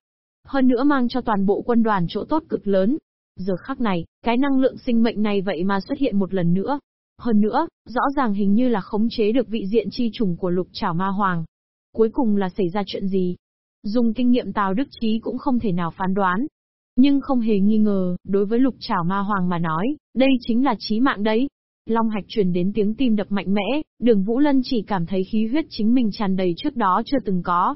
Hơn nữa mang cho toàn bộ quân đoàn chỗ tốt cực lớn. Giờ khắc này, cái năng lượng sinh mệnh này vậy mà xuất hiện một lần nữa. Hơn nữa, rõ ràng hình như là khống chế được vị diện chi trùng của lục trảo ma hoàng. Cuối cùng là xảy ra chuyện gì? Dùng kinh nghiệm Tào Đức trí cũng không thể nào phán đoán, nhưng không hề nghi ngờ, đối với lục trảo ma hoàng mà nói, đây chính là chí mạng đấy. Long hạch truyền đến tiếng tim đập mạnh mẽ, đường Vũ Lân chỉ cảm thấy khí huyết chính mình tràn đầy trước đó chưa từng có.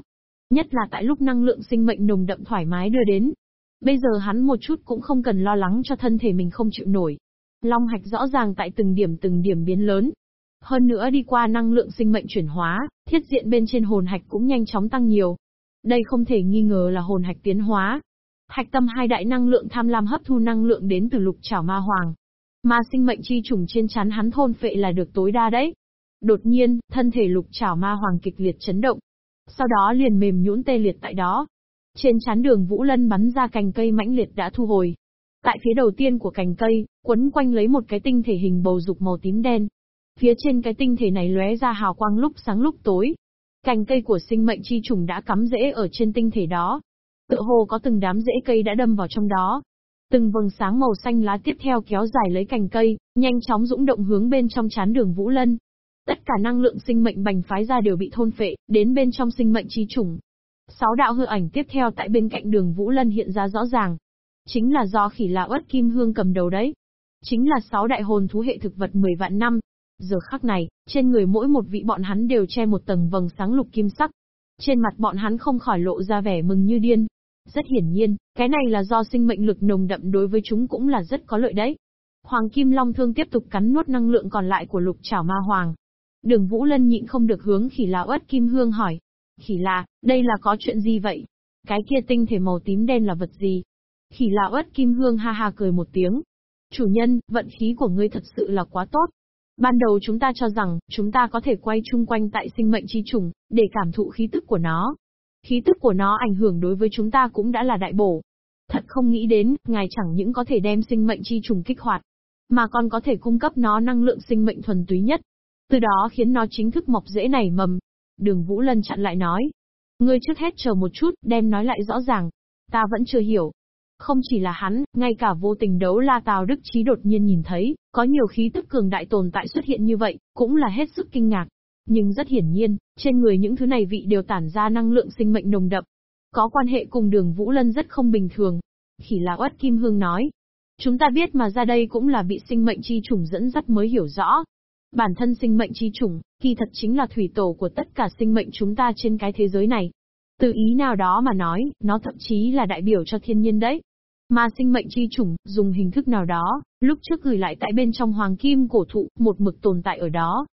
Nhất là tại lúc năng lượng sinh mệnh nồng đậm thoải mái đưa đến. Bây giờ hắn một chút cũng không cần lo lắng cho thân thể mình không chịu nổi. Long hạch rõ ràng tại từng điểm từng điểm biến lớn. Hơn nữa đi qua năng lượng sinh mệnh chuyển hóa, thiết diện bên trên hồn hạch cũng nhanh chóng tăng nhiều. Đây không thể nghi ngờ là hồn hạch tiến hóa, Hạch tâm hai đại năng lượng tham lam hấp thu năng lượng đến từ lục trảo ma hoàng. Mà sinh mệnh chi trùng trên chắn hắn thôn phệ là được tối đa đấy. Đột nhiên, thân thể lục trảo ma hoàng kịch liệt chấn động. Sau đó liền mềm nhũn tê liệt tại đó. Trên chán đường Vũ Lân bắn ra cành cây mãnh liệt đã thu hồi. Tại phía đầu tiên của cành cây, quấn quanh lấy một cái tinh thể hình bầu dục màu tím đen. Phía trên cái tinh thể này lóe ra hào quang lúc sáng lúc tối. Cành cây của sinh mệnh chi trùng đã cắm rễ ở trên tinh thể đó, Tựa hồ có từng đám rễ cây đã đâm vào trong đó. Từng vầng sáng màu xanh lá tiếp theo kéo dài lấy cành cây, nhanh chóng dũng động hướng bên trong chán đường Vũ Lân. Tất cả năng lượng sinh mệnh bành phái ra đều bị thôn phệ, đến bên trong sinh mệnh chi trùng. Sáu đạo hư ảnh tiếp theo tại bên cạnh đường Vũ Lân hiện ra rõ ràng. Chính là do khỉ lão ớt kim hương cầm đầu đấy. Chính là sáu đại hồn thú hệ thực vật 10 vạn năm. Giờ khắc này, trên người mỗi một vị bọn hắn đều che một tầng vầng sáng lục kim sắc. Trên mặt bọn hắn không khỏi lộ ra vẻ mừng như điên. Rất hiển nhiên, cái này là do sinh mệnh lực nồng đậm đối với chúng cũng là rất có lợi đấy. Hoàng Kim Long Thương tiếp tục cắn nuốt năng lượng còn lại của lục chảo ma hoàng. Đường Vũ Lân nhịn không được hướng khỉ lão ất kim hương hỏi. Khỉ là, đây là có chuyện gì vậy? Cái kia tinh thể màu tím đen là vật gì? Khỉ lão ất kim hương ha ha cười một tiếng. Chủ nhân, vận khí của ngươi thật sự là quá tốt. Ban đầu chúng ta cho rằng, chúng ta có thể quay chung quanh tại sinh mệnh chi trùng, để cảm thụ khí tức của nó. Khí tức của nó ảnh hưởng đối với chúng ta cũng đã là đại bổ. Thật không nghĩ đến, ngài chẳng những có thể đem sinh mệnh chi trùng kích hoạt, mà còn có thể cung cấp nó năng lượng sinh mệnh thuần túy nhất. Từ đó khiến nó chính thức mọc rễ nảy mầm. Đường Vũ Lân chặn lại nói. Ngươi trước hết chờ một chút, đem nói lại rõ ràng. Ta vẫn chưa hiểu. Không chỉ là hắn, ngay cả vô tình đấu la Tào Đức Chí đột nhiên nhìn thấy, có nhiều khí tức cường đại tồn tại xuất hiện như vậy, cũng là hết sức kinh ngạc. Nhưng rất hiển nhiên, trên người những thứ này vị đều tản ra năng lượng sinh mệnh nồng đậm. Có quan hệ cùng đường Vũ Lân rất không bình thường. Khỉ là Uất Kim Hương nói, Chúng ta biết mà ra đây cũng là bị sinh mệnh chi chủng dẫn dắt mới hiểu rõ. Bản thân sinh mệnh chi chủng, kỳ thật chính là thủy tổ của tất cả sinh mệnh chúng ta trên cái thế giới này. Từ ý nào đó mà nói, nó thậm chí là đại biểu cho thiên nhiên đấy. Mà sinh mệnh chi chủng, dùng hình thức nào đó, lúc trước gửi lại tại bên trong hoàng kim cổ thụ, một mực tồn tại ở đó.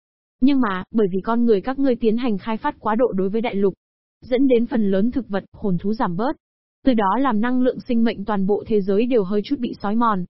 Nhưng mà, bởi vì con người các ngươi tiến hành khai phát quá độ đối với đại lục, dẫn đến phần lớn thực vật, hồn thú giảm bớt, từ đó làm năng lượng sinh mệnh toàn bộ thế giới đều hơi chút bị sói mòn.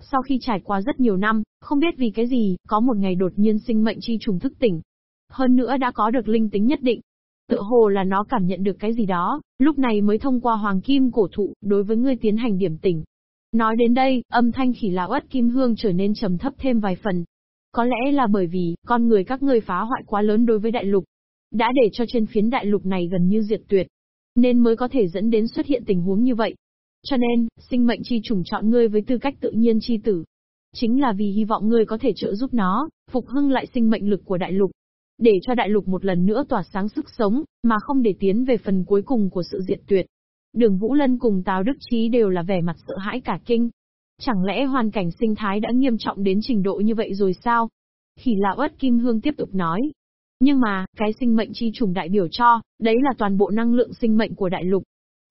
Sau khi trải qua rất nhiều năm, không biết vì cái gì, có một ngày đột nhiên sinh mệnh chi trùng thức tỉnh. Hơn nữa đã có được linh tính nhất định. Tự hồ là nó cảm nhận được cái gì đó, lúc này mới thông qua hoàng kim cổ thụ, đối với ngươi tiến hành điểm tỉnh. Nói đến đây, âm thanh khỉ lão ất kim hương trở nên trầm thấp thêm vài phần. Có lẽ là bởi vì, con người các ngươi phá hoại quá lớn đối với đại lục. Đã để cho trên phiến đại lục này gần như diệt tuyệt, nên mới có thể dẫn đến xuất hiện tình huống như vậy. Cho nên, sinh mệnh chi trùng chọn ngươi với tư cách tự nhiên chi tử. Chính là vì hy vọng ngươi có thể trợ giúp nó, phục hưng lại sinh mệnh lực của đại lục. Để cho đại lục một lần nữa tỏa sáng sức sống, mà không để tiến về phần cuối cùng của sự diệt tuyệt. Đường Vũ Lân cùng Tào Đức Trí đều là vẻ mặt sợ hãi cả kinh. Chẳng lẽ hoàn cảnh sinh thái đã nghiêm trọng đến trình độ như vậy rồi sao? Khỉ lão ất Kim Hương tiếp tục nói, nhưng mà, cái sinh mệnh chi trùng đại biểu cho, đấy là toàn bộ năng lượng sinh mệnh của đại lục.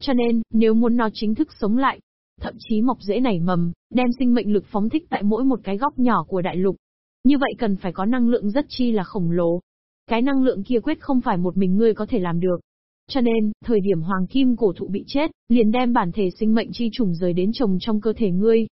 Cho nên, nếu muốn nó chính thức sống lại, thậm chí mọc rễ nảy mầm, đem sinh mệnh lực phóng thích tại mỗi một cái góc nhỏ của đại lục. Như vậy cần phải có năng lượng rất chi là khổng lồ. Cái năng lượng kia quyết không phải một mình ngươi có thể làm được. Cho nên, thời điểm hoàng kim cổ thụ bị chết, liền đem bản thể sinh mệnh chi trùng rời đến trồng trong cơ thể ngươi.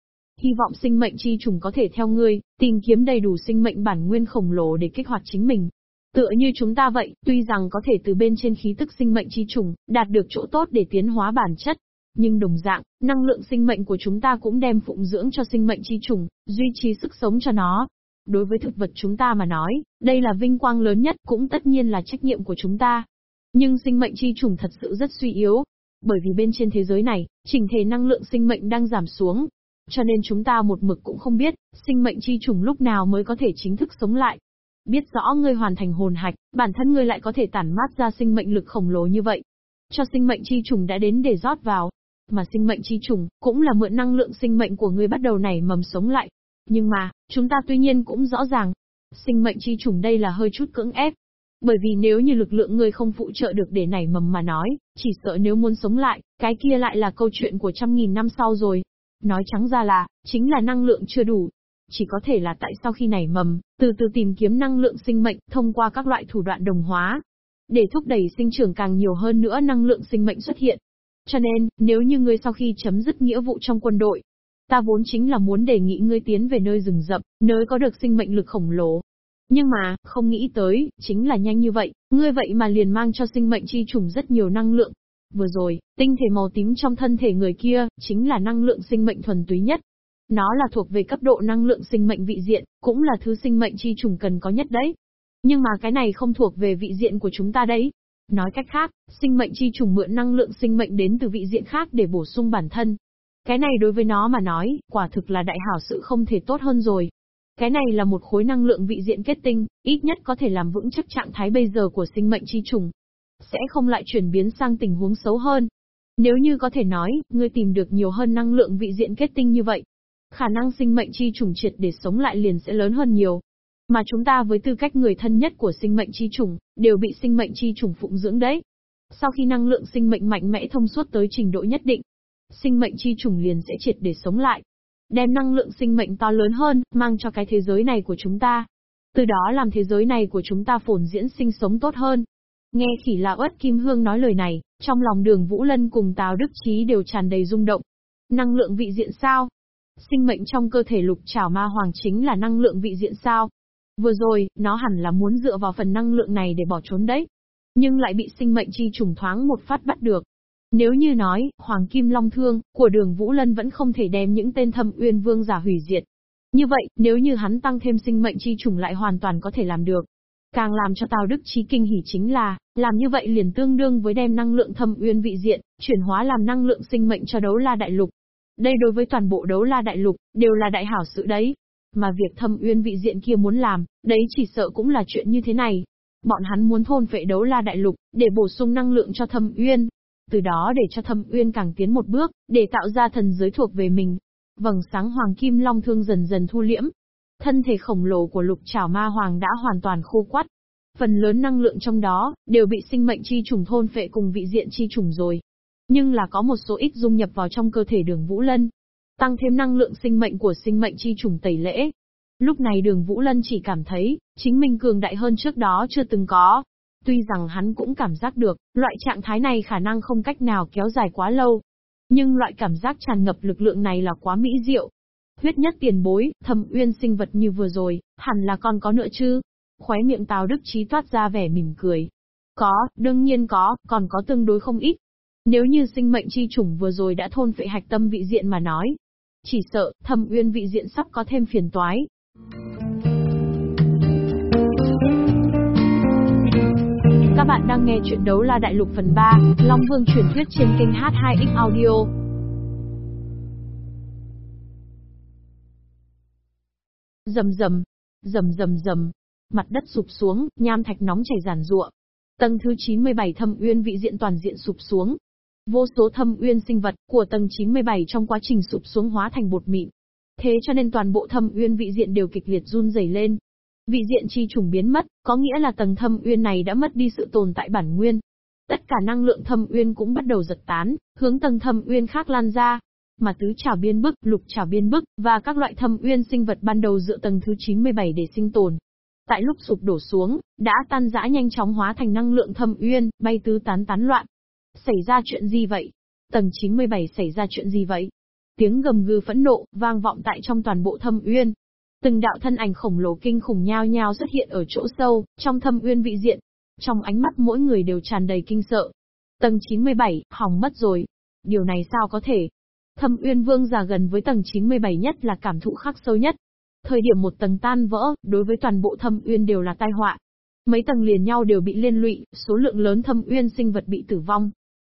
Hy vọng sinh mệnh chi trùng có thể theo ngươi, tìm kiếm đầy đủ sinh mệnh bản nguyên khổng lồ để kích hoạt chính mình. Tựa như chúng ta vậy, tuy rằng có thể từ bên trên khí tức sinh mệnh chi trùng, đạt được chỗ tốt để tiến hóa bản chất. Nhưng đồng dạng, năng lượng sinh mệnh của chúng ta cũng đem phụng dưỡng cho sinh mệnh chi trùng, duy trì sức sống cho nó. Đối với thực vật chúng ta mà nói, đây là vinh quang lớn nhất, cũng tất nhiên là trách nhiệm của chúng ta. Nhưng sinh mệnh chi trùng thật sự rất suy yếu. Bởi vì bên trên thế giới này, chỉnh thể năng lượng sinh mệnh đang giảm xuống. Cho nên chúng ta một mực cũng không biết, sinh mệnh chi trùng lúc nào mới có thể chính thức sống lại. Biết rõ ngươi hoàn thành hồn hạch, bản thân ngươi lại có thể tản mát ra sinh mệnh lực khổng lồ như vậy. Cho sinh mệnh chi trùng đã đến để rót vào. Mà sinh mệnh chi trùng, cũng là mượn năng lượng sinh mệnh của ngươi bắt đầu nảy mầm sống lại. Nhưng mà, chúng ta tuy nhiên cũng rõ ràng, sinh mệnh chi trùng đây là hơi chút cưỡng ép. Bởi vì nếu như lực lượng ngươi không phụ trợ được để nảy mầm mà nói, chỉ sợ nếu muốn sống lại, cái kia lại là câu chuyện của trăm nghìn năm sau rồi. Nói trắng ra là, chính là năng lượng chưa đủ, chỉ có thể là tại sau khi nảy mầm, từ từ tìm kiếm năng lượng sinh mệnh thông qua các loại thủ đoạn đồng hóa. Để thúc đẩy sinh trưởng càng nhiều hơn nữa năng lượng sinh mệnh xuất hiện. Cho nên, nếu như ngươi sau khi chấm dứt nghĩa vụ trong quân đội, ta vốn chính là muốn đề nghị ngươi tiến về nơi rừng rậm, nơi có được sinh mệnh lực khổng lồ. Nhưng mà, không nghĩ tới, chính là nhanh như vậy, ngươi vậy mà liền mang cho sinh mệnh chi trùng rất nhiều năng lượng. Vừa rồi, tinh thể màu tím trong thân thể người kia, chính là năng lượng sinh mệnh thuần túy nhất. Nó là thuộc về cấp độ năng lượng sinh mệnh vị diện, cũng là thứ sinh mệnh chi trùng cần có nhất đấy. Nhưng mà cái này không thuộc về vị diện của chúng ta đấy. Nói cách khác, sinh mệnh chi trùng mượn năng lượng sinh mệnh đến từ vị diện khác để bổ sung bản thân. Cái này đối với nó mà nói, quả thực là đại hảo sự không thể tốt hơn rồi. Cái này là một khối năng lượng vị diện kết tinh, ít nhất có thể làm vững chắc trạng thái bây giờ của sinh mệnh chi trùng sẽ không lại chuyển biến sang tình huống xấu hơn. Nếu như có thể nói, ngươi tìm được nhiều hơn năng lượng vị diện kết tinh như vậy, khả năng sinh mệnh chi trùng triệt để sống lại liền sẽ lớn hơn nhiều. Mà chúng ta với tư cách người thân nhất của sinh mệnh chi trùng, đều bị sinh mệnh chi trùng phụng dưỡng đấy. Sau khi năng lượng sinh mệnh mạnh mẽ thông suốt tới trình độ nhất định, sinh mệnh chi trùng liền sẽ triệt để sống lại. Đem năng lượng sinh mệnh to lớn hơn, mang cho cái thế giới này của chúng ta. Từ đó làm thế giới này của chúng ta phồn diễn sinh sống tốt hơn. Nghe khỉ lão ất Kim Hương nói lời này, trong lòng đường Vũ Lân cùng Tào Đức Trí đều tràn đầy rung động. Năng lượng vị diện sao? Sinh mệnh trong cơ thể lục trảo ma hoàng chính là năng lượng vị diện sao? Vừa rồi, nó hẳn là muốn dựa vào phần năng lượng này để bỏ trốn đấy. Nhưng lại bị sinh mệnh chi trùng thoáng một phát bắt được. Nếu như nói, Hoàng Kim Long Thương, của đường Vũ Lân vẫn không thể đem những tên thâm uyên vương giả hủy diệt. Như vậy, nếu như hắn tăng thêm sinh mệnh chi trùng lại hoàn toàn có thể làm được. Càng làm cho Tào Đức Chí kinh hỉ chính là, làm như vậy liền tương đương với đem năng lượng thâm uyên vị diện, chuyển hóa làm năng lượng sinh mệnh cho đấu la đại lục. Đây đối với toàn bộ đấu la đại lục, đều là đại hảo sự đấy. Mà việc thâm uyên vị diện kia muốn làm, đấy chỉ sợ cũng là chuyện như thế này. Bọn hắn muốn thôn phệ đấu la đại lục, để bổ sung năng lượng cho thâm uyên. Từ đó để cho thâm uyên càng tiến một bước, để tạo ra thần giới thuộc về mình. Vầng sáng hoàng kim long thương dần dần thu liễm. Thân thể khổng lồ của lục trảo ma hoàng đã hoàn toàn khô quắt. Phần lớn năng lượng trong đó, đều bị sinh mệnh chi trùng thôn phệ cùng vị diện chi trùng rồi. Nhưng là có một số ít dung nhập vào trong cơ thể đường Vũ Lân. Tăng thêm năng lượng sinh mệnh của sinh mệnh chi trùng tẩy lễ. Lúc này đường Vũ Lân chỉ cảm thấy, chính mình cường đại hơn trước đó chưa từng có. Tuy rằng hắn cũng cảm giác được, loại trạng thái này khả năng không cách nào kéo dài quá lâu. Nhưng loại cảm giác tràn ngập lực lượng này là quá mỹ diệu. Huyết nhất tiền bối, thâm uyên sinh vật như vừa rồi, hẳn là còn có nữa chứ? Khóe miệng Tào Đức Trí toát ra vẻ mỉm cười. Có, đương nhiên có, còn có tương đối không ít. Nếu như sinh mệnh chi chủng vừa rồi đã thôn phệ hạch tâm vị diện mà nói, chỉ sợ, thâm uyên vị diện sắp có thêm phiền toái. Các bạn đang nghe chuyện đấu la đại lục phần 3, Long Vương truyền thuyết trên kênh H2X Audio. Rầm rầm, rầm rầm rầm, mặt đất sụp xuống, nham thạch nóng chảy giàn giụa. Tầng thứ 97 thâm uyên vị diện toàn diện sụp xuống, Vô số thâm uyên sinh vật của tầng 97 trong quá trình sụp xuống hóa thành bột mịn. Thế cho nên toàn bộ thâm uyên vị diện đều kịch liệt run rẩy lên. Vị diện chi trùng biến mất, có nghĩa là tầng thâm uyên này đã mất đi sự tồn tại bản nguyên. Tất cả năng lượng thâm uyên cũng bắt đầu giật tán, hướng tầng thâm uyên khác lan ra. Mà tứ trảo biên bức, lục trảo biên bức và các loại thâm uyên sinh vật ban đầu dựa tầng thứ 97 để sinh tồn. Tại lúc sụp đổ xuống, đã tan rã nhanh chóng hóa thành năng lượng thâm uyên, bay tứ tán tán loạn. Xảy ra chuyện gì vậy? Tầng 97 xảy ra chuyện gì vậy? Tiếng gầm gừ phẫn nộ, vang vọng tại trong toàn bộ thâm uyên. Từng đạo thân ảnh khổng lồ kinh khủng nhao nhao xuất hiện ở chỗ sâu, trong thâm uyên vị diện. Trong ánh mắt mỗi người đều tràn đầy kinh sợ. Tầng 97, hỏng mất rồi. Điều này sao có thể? Thâm uyên vương già gần với tầng 97 nhất là cảm thụ khắc sâu nhất. Thời điểm một tầng tan vỡ, đối với toàn bộ thâm uyên đều là tai họa. Mấy tầng liền nhau đều bị liên lụy, số lượng lớn thâm uyên sinh vật bị tử vong.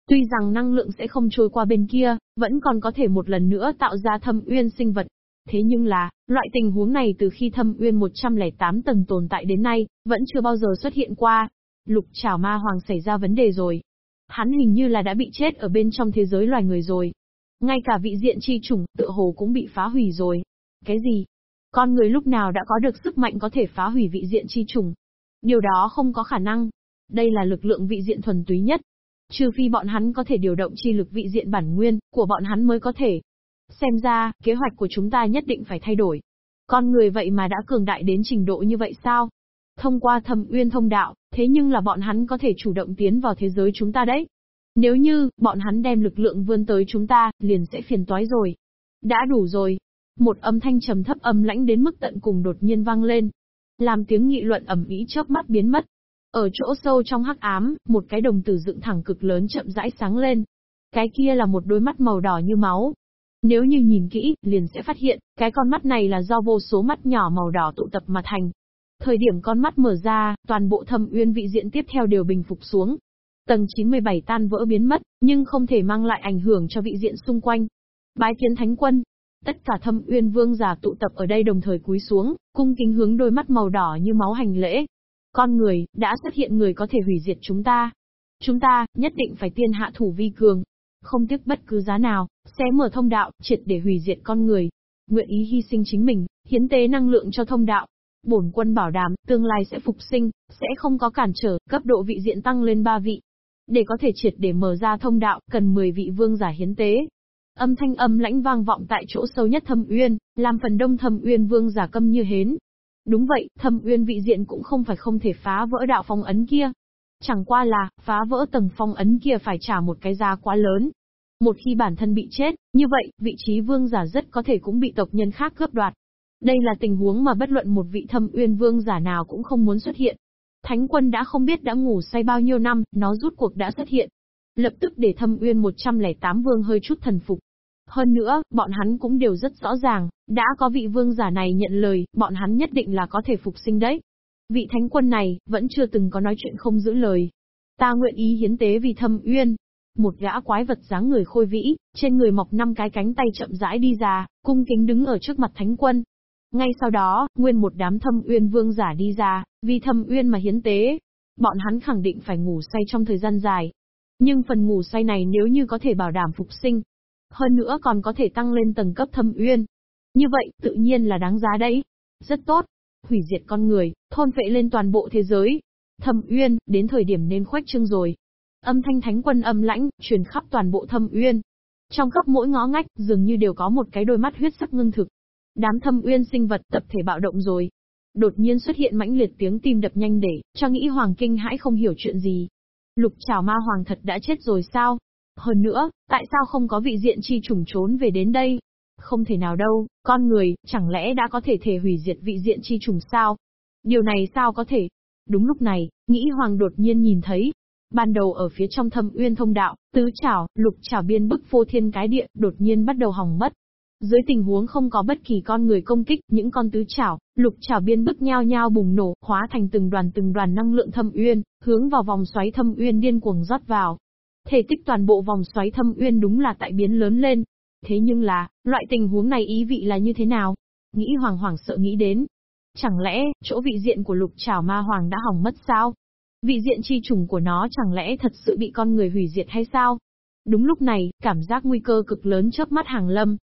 Tuy rằng năng lượng sẽ không trôi qua bên kia, vẫn còn có thể một lần nữa tạo ra thâm uyên sinh vật. Thế nhưng là, loại tình huống này từ khi thâm uyên 108 tầng tồn tại đến nay, vẫn chưa bao giờ xuất hiện qua. Lục trảo ma hoàng xảy ra vấn đề rồi. Hắn hình như là đã bị chết ở bên trong thế giới loài người rồi. Ngay cả vị diện chi chủng, tựa hồ cũng bị phá hủy rồi. Cái gì? Con người lúc nào đã có được sức mạnh có thể phá hủy vị diện chi chủng? Điều đó không có khả năng. Đây là lực lượng vị diện thuần túy nhất, Trừ phi bọn hắn có thể điều động chi lực vị diện bản nguyên, của bọn hắn mới có thể. Xem ra, kế hoạch của chúng ta nhất định phải thay đổi. Con người vậy mà đã cường đại đến trình độ như vậy sao? Thông qua thâm uyên thông đạo, thế nhưng là bọn hắn có thể chủ động tiến vào thế giới chúng ta đấy. Nếu như, bọn hắn đem lực lượng vươn tới chúng ta, liền sẽ phiền toái rồi. Đã đủ rồi. Một âm thanh trầm thấp âm lãnh đến mức tận cùng đột nhiên vang lên. Làm tiếng nghị luận ẩm ý chớp mắt biến mất. Ở chỗ sâu trong hắc ám, một cái đồng tử dựng thẳng cực lớn chậm rãi sáng lên. Cái kia là một đôi mắt màu đỏ như máu. Nếu như nhìn kỹ, liền sẽ phát hiện, cái con mắt này là do vô số mắt nhỏ màu đỏ tụ tập mà thành. Thời điểm con mắt mở ra, toàn bộ thâm uyên vị diện tiếp theo đều bình phục xuống. Tầng 97 tan vỡ biến mất, nhưng không thể mang lại ảnh hưởng cho vị diện xung quanh. Bái kiến thánh quân. Tất cả thâm uyên vương giả tụ tập ở đây đồng thời cúi xuống, cung kính hướng đôi mắt màu đỏ như máu hành lễ. Con người, đã xuất hiện người có thể hủy diệt chúng ta. Chúng ta, nhất định phải tiên hạ thủ vi cường. Không tiếc bất cứ giá nào, sẽ mở thông đạo, triệt để hủy diệt con người. Nguyện ý hy sinh chính mình, hiến tế năng lượng cho thông đạo. Bổn quân bảo đảm, tương lai sẽ phục sinh, sẽ không có cản trở, cấp độ vị diện tăng lên 3 vị. Để có thể triệt để mở ra thông đạo, cần 10 vị vương giả hiến tế. Âm thanh âm lãnh vang vọng tại chỗ sâu nhất thâm uyên, làm phần đông thâm uyên vương giả câm như hến. Đúng vậy, thâm uyên vị diện cũng không phải không thể phá vỡ đạo phong ấn kia. Chẳng qua là, phá vỡ tầng phong ấn kia phải trả một cái giá quá lớn. Một khi bản thân bị chết, như vậy, vị trí vương giả rất có thể cũng bị tộc nhân khác cướp đoạt. Đây là tình huống mà bất luận một vị thâm uyên vương giả nào cũng không muốn xuất hiện. Thánh quân đã không biết đã ngủ say bao nhiêu năm, nó rút cuộc đã xuất hiện. Lập tức để thâm uyên 108 vương hơi chút thần phục. Hơn nữa, bọn hắn cũng đều rất rõ ràng, đã có vị vương giả này nhận lời, bọn hắn nhất định là có thể phục sinh đấy. Vị thánh quân này, vẫn chưa từng có nói chuyện không giữ lời. Ta nguyện ý hiến tế vì thâm uyên. Một gã quái vật dáng người khôi vĩ, trên người mọc năm cái cánh tay chậm rãi đi ra, cung kính đứng ở trước mặt thánh quân. Ngay sau đó, nguyên một đám thâm uyên vương giả đi ra, vì thâm uyên mà hiến tế. Bọn hắn khẳng định phải ngủ say trong thời gian dài. Nhưng phần ngủ say này nếu như có thể bảo đảm phục sinh, hơn nữa còn có thể tăng lên tầng cấp thâm uyên. Như vậy, tự nhiên là đáng giá đấy. Rất tốt. Hủy diệt con người, thôn phệ lên toàn bộ thế giới. Thâm uyên, đến thời điểm nên khoách trương rồi. Âm thanh thánh quân âm lãnh, truyền khắp toàn bộ thâm uyên. Trong khắp mỗi ngõ ngách, dường như đều có một cái đôi mắt huyết sắc ngưng thực. Đám thâm uyên sinh vật tập thể bạo động rồi. Đột nhiên xuất hiện mãnh liệt tiếng tim đập nhanh để, cho nghĩ Hoàng Kinh hãi không hiểu chuyện gì. Lục trảo ma hoàng thật đã chết rồi sao? Hơn nữa, tại sao không có vị diện chi trùng trốn về đến đây? Không thể nào đâu, con người, chẳng lẽ đã có thể thể hủy diệt vị diện chi trùng sao? Điều này sao có thể? Đúng lúc này, nghĩ hoàng đột nhiên nhìn thấy. Ban đầu ở phía trong thâm uyên thông đạo, tứ chảo, lục chảo biên bức phô thiên cái địa, đột nhiên bắt đầu hỏng mất. Dưới tình huống không có bất kỳ con người công kích, những con tứ chảo, lục chảo biên bức nhao nhao bùng nổ, hóa thành từng đoàn từng đoàn năng lượng thâm uyên, hướng vào vòng xoáy thâm uyên điên cuồng rót vào. Thể tích toàn bộ vòng xoáy thâm uyên đúng là tại biến lớn lên. Thế nhưng là, loại tình huống này ý vị là như thế nào? Nghĩ hoàng hoàng sợ nghĩ đến. Chẳng lẽ, chỗ vị diện của lục chảo ma hoàng đã hỏng mất sao? Vị diện chi trùng của nó chẳng lẽ thật sự bị con người hủy diệt hay sao? Đúng lúc này, cảm giác nguy cơ cực lớn chớp mắt hàng lâm.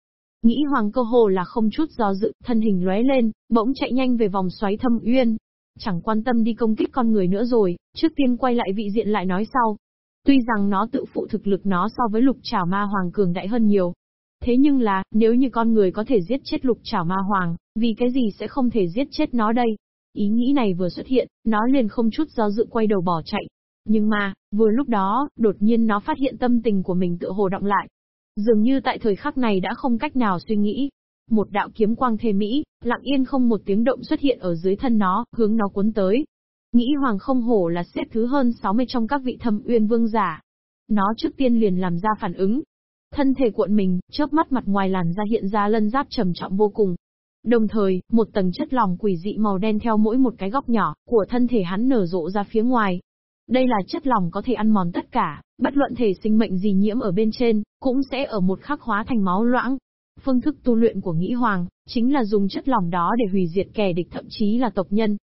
Nghĩ hoàng cơ hồ là không chút do dự, thân hình lóe lên, bỗng chạy nhanh về vòng xoáy thâm uyên. Chẳng quan tâm đi công kích con người nữa rồi, trước tiên quay lại vị diện lại nói sau. Tuy rằng nó tự phụ thực lực nó so với lục trảo ma hoàng cường đại hơn nhiều. Thế nhưng là, nếu như con người có thể giết chết lục trảo ma hoàng, vì cái gì sẽ không thể giết chết nó đây? Ý nghĩ này vừa xuất hiện, nó liền không chút do dự quay đầu bỏ chạy. Nhưng mà, vừa lúc đó, đột nhiên nó phát hiện tâm tình của mình tự hồ động lại. Dường như tại thời khắc này đã không cách nào suy nghĩ. Một đạo kiếm quang thê mỹ, lặng yên không một tiếng động xuất hiện ở dưới thân nó, hướng nó cuốn tới. Nghĩ Hoàng không hổ là xếp thứ hơn 60 trong các vị thâm uyên vương giả. Nó trước tiên liền làm ra phản ứng. Thân thể cuộn mình, chớp mắt mặt ngoài làn ra hiện ra lân giáp trầm trọng vô cùng. Đồng thời, một tầng chất lỏng quỷ dị màu đen theo mỗi một cái góc nhỏ của thân thể hắn nở rộ ra phía ngoài. Đây là chất lỏng có thể ăn mòn tất cả, bất luận thể sinh mệnh gì nhiễm ở bên trên, cũng sẽ ở một khắc hóa thành máu loãng. Phương thức tu luyện của Nghĩ Hoàng, chính là dùng chất lỏng đó để hủy diệt kẻ địch thậm chí là tộc nhân.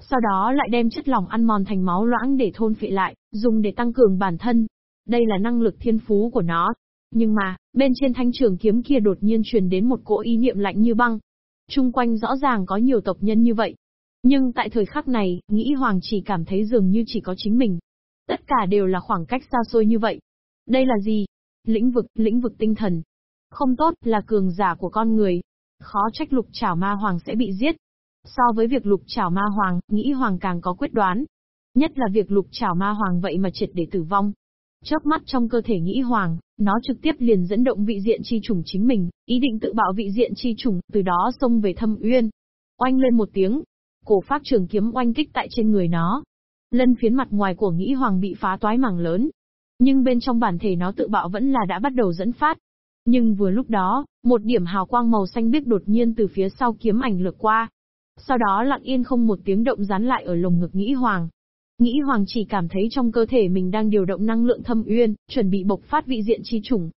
Sau đó lại đem chất lỏng ăn mòn thành máu loãng để thôn phệ lại, dùng để tăng cường bản thân. Đây là năng lực thiên phú của nó. Nhưng mà, bên trên thanh trường kiếm kia đột nhiên truyền đến một cỗ ý niệm lạnh như băng. Trung quanh rõ ràng có nhiều tộc nhân như vậy. Nhưng tại thời khắc này, nghĩ Hoàng chỉ cảm thấy dường như chỉ có chính mình. Tất cả đều là khoảng cách xa xôi như vậy. Đây là gì? Lĩnh vực, lĩnh vực tinh thần. Không tốt, là cường giả của con người. Khó trách lục trảo ma hoàng sẽ bị giết, So với việc lục trảo ma hoàng, nghĩ hoàng càng có quyết đoán. Nhất là việc lục trảo ma hoàng vậy mà triệt để tử vong. Chớp mắt trong cơ thể nghĩ hoàng, nó trực tiếp liền dẫn động vị diện chi trùng chính mình, ý định tự bạo vị diện chi trùng, từ đó xông về thâm uyên. Oanh lên một tiếng, cổ phát trường kiếm oanh kích tại trên người nó. Lân phiến mặt ngoài của nghĩ hoàng bị phá toái mảng lớn. Nhưng bên trong bản thể nó tự bạo vẫn là đã bắt đầu dẫn phát. Nhưng vừa lúc đó, một điểm hào quang màu xanh biếc đột nhiên từ phía sau kiếm ảnh lược qua. Sau đó lặng yên không một tiếng động dán lại ở lồng ngực Nghĩ Hoàng. Nghĩ Hoàng chỉ cảm thấy trong cơ thể mình đang điều động năng lượng thâm uyên, chuẩn bị bộc phát vị diện chi chủng.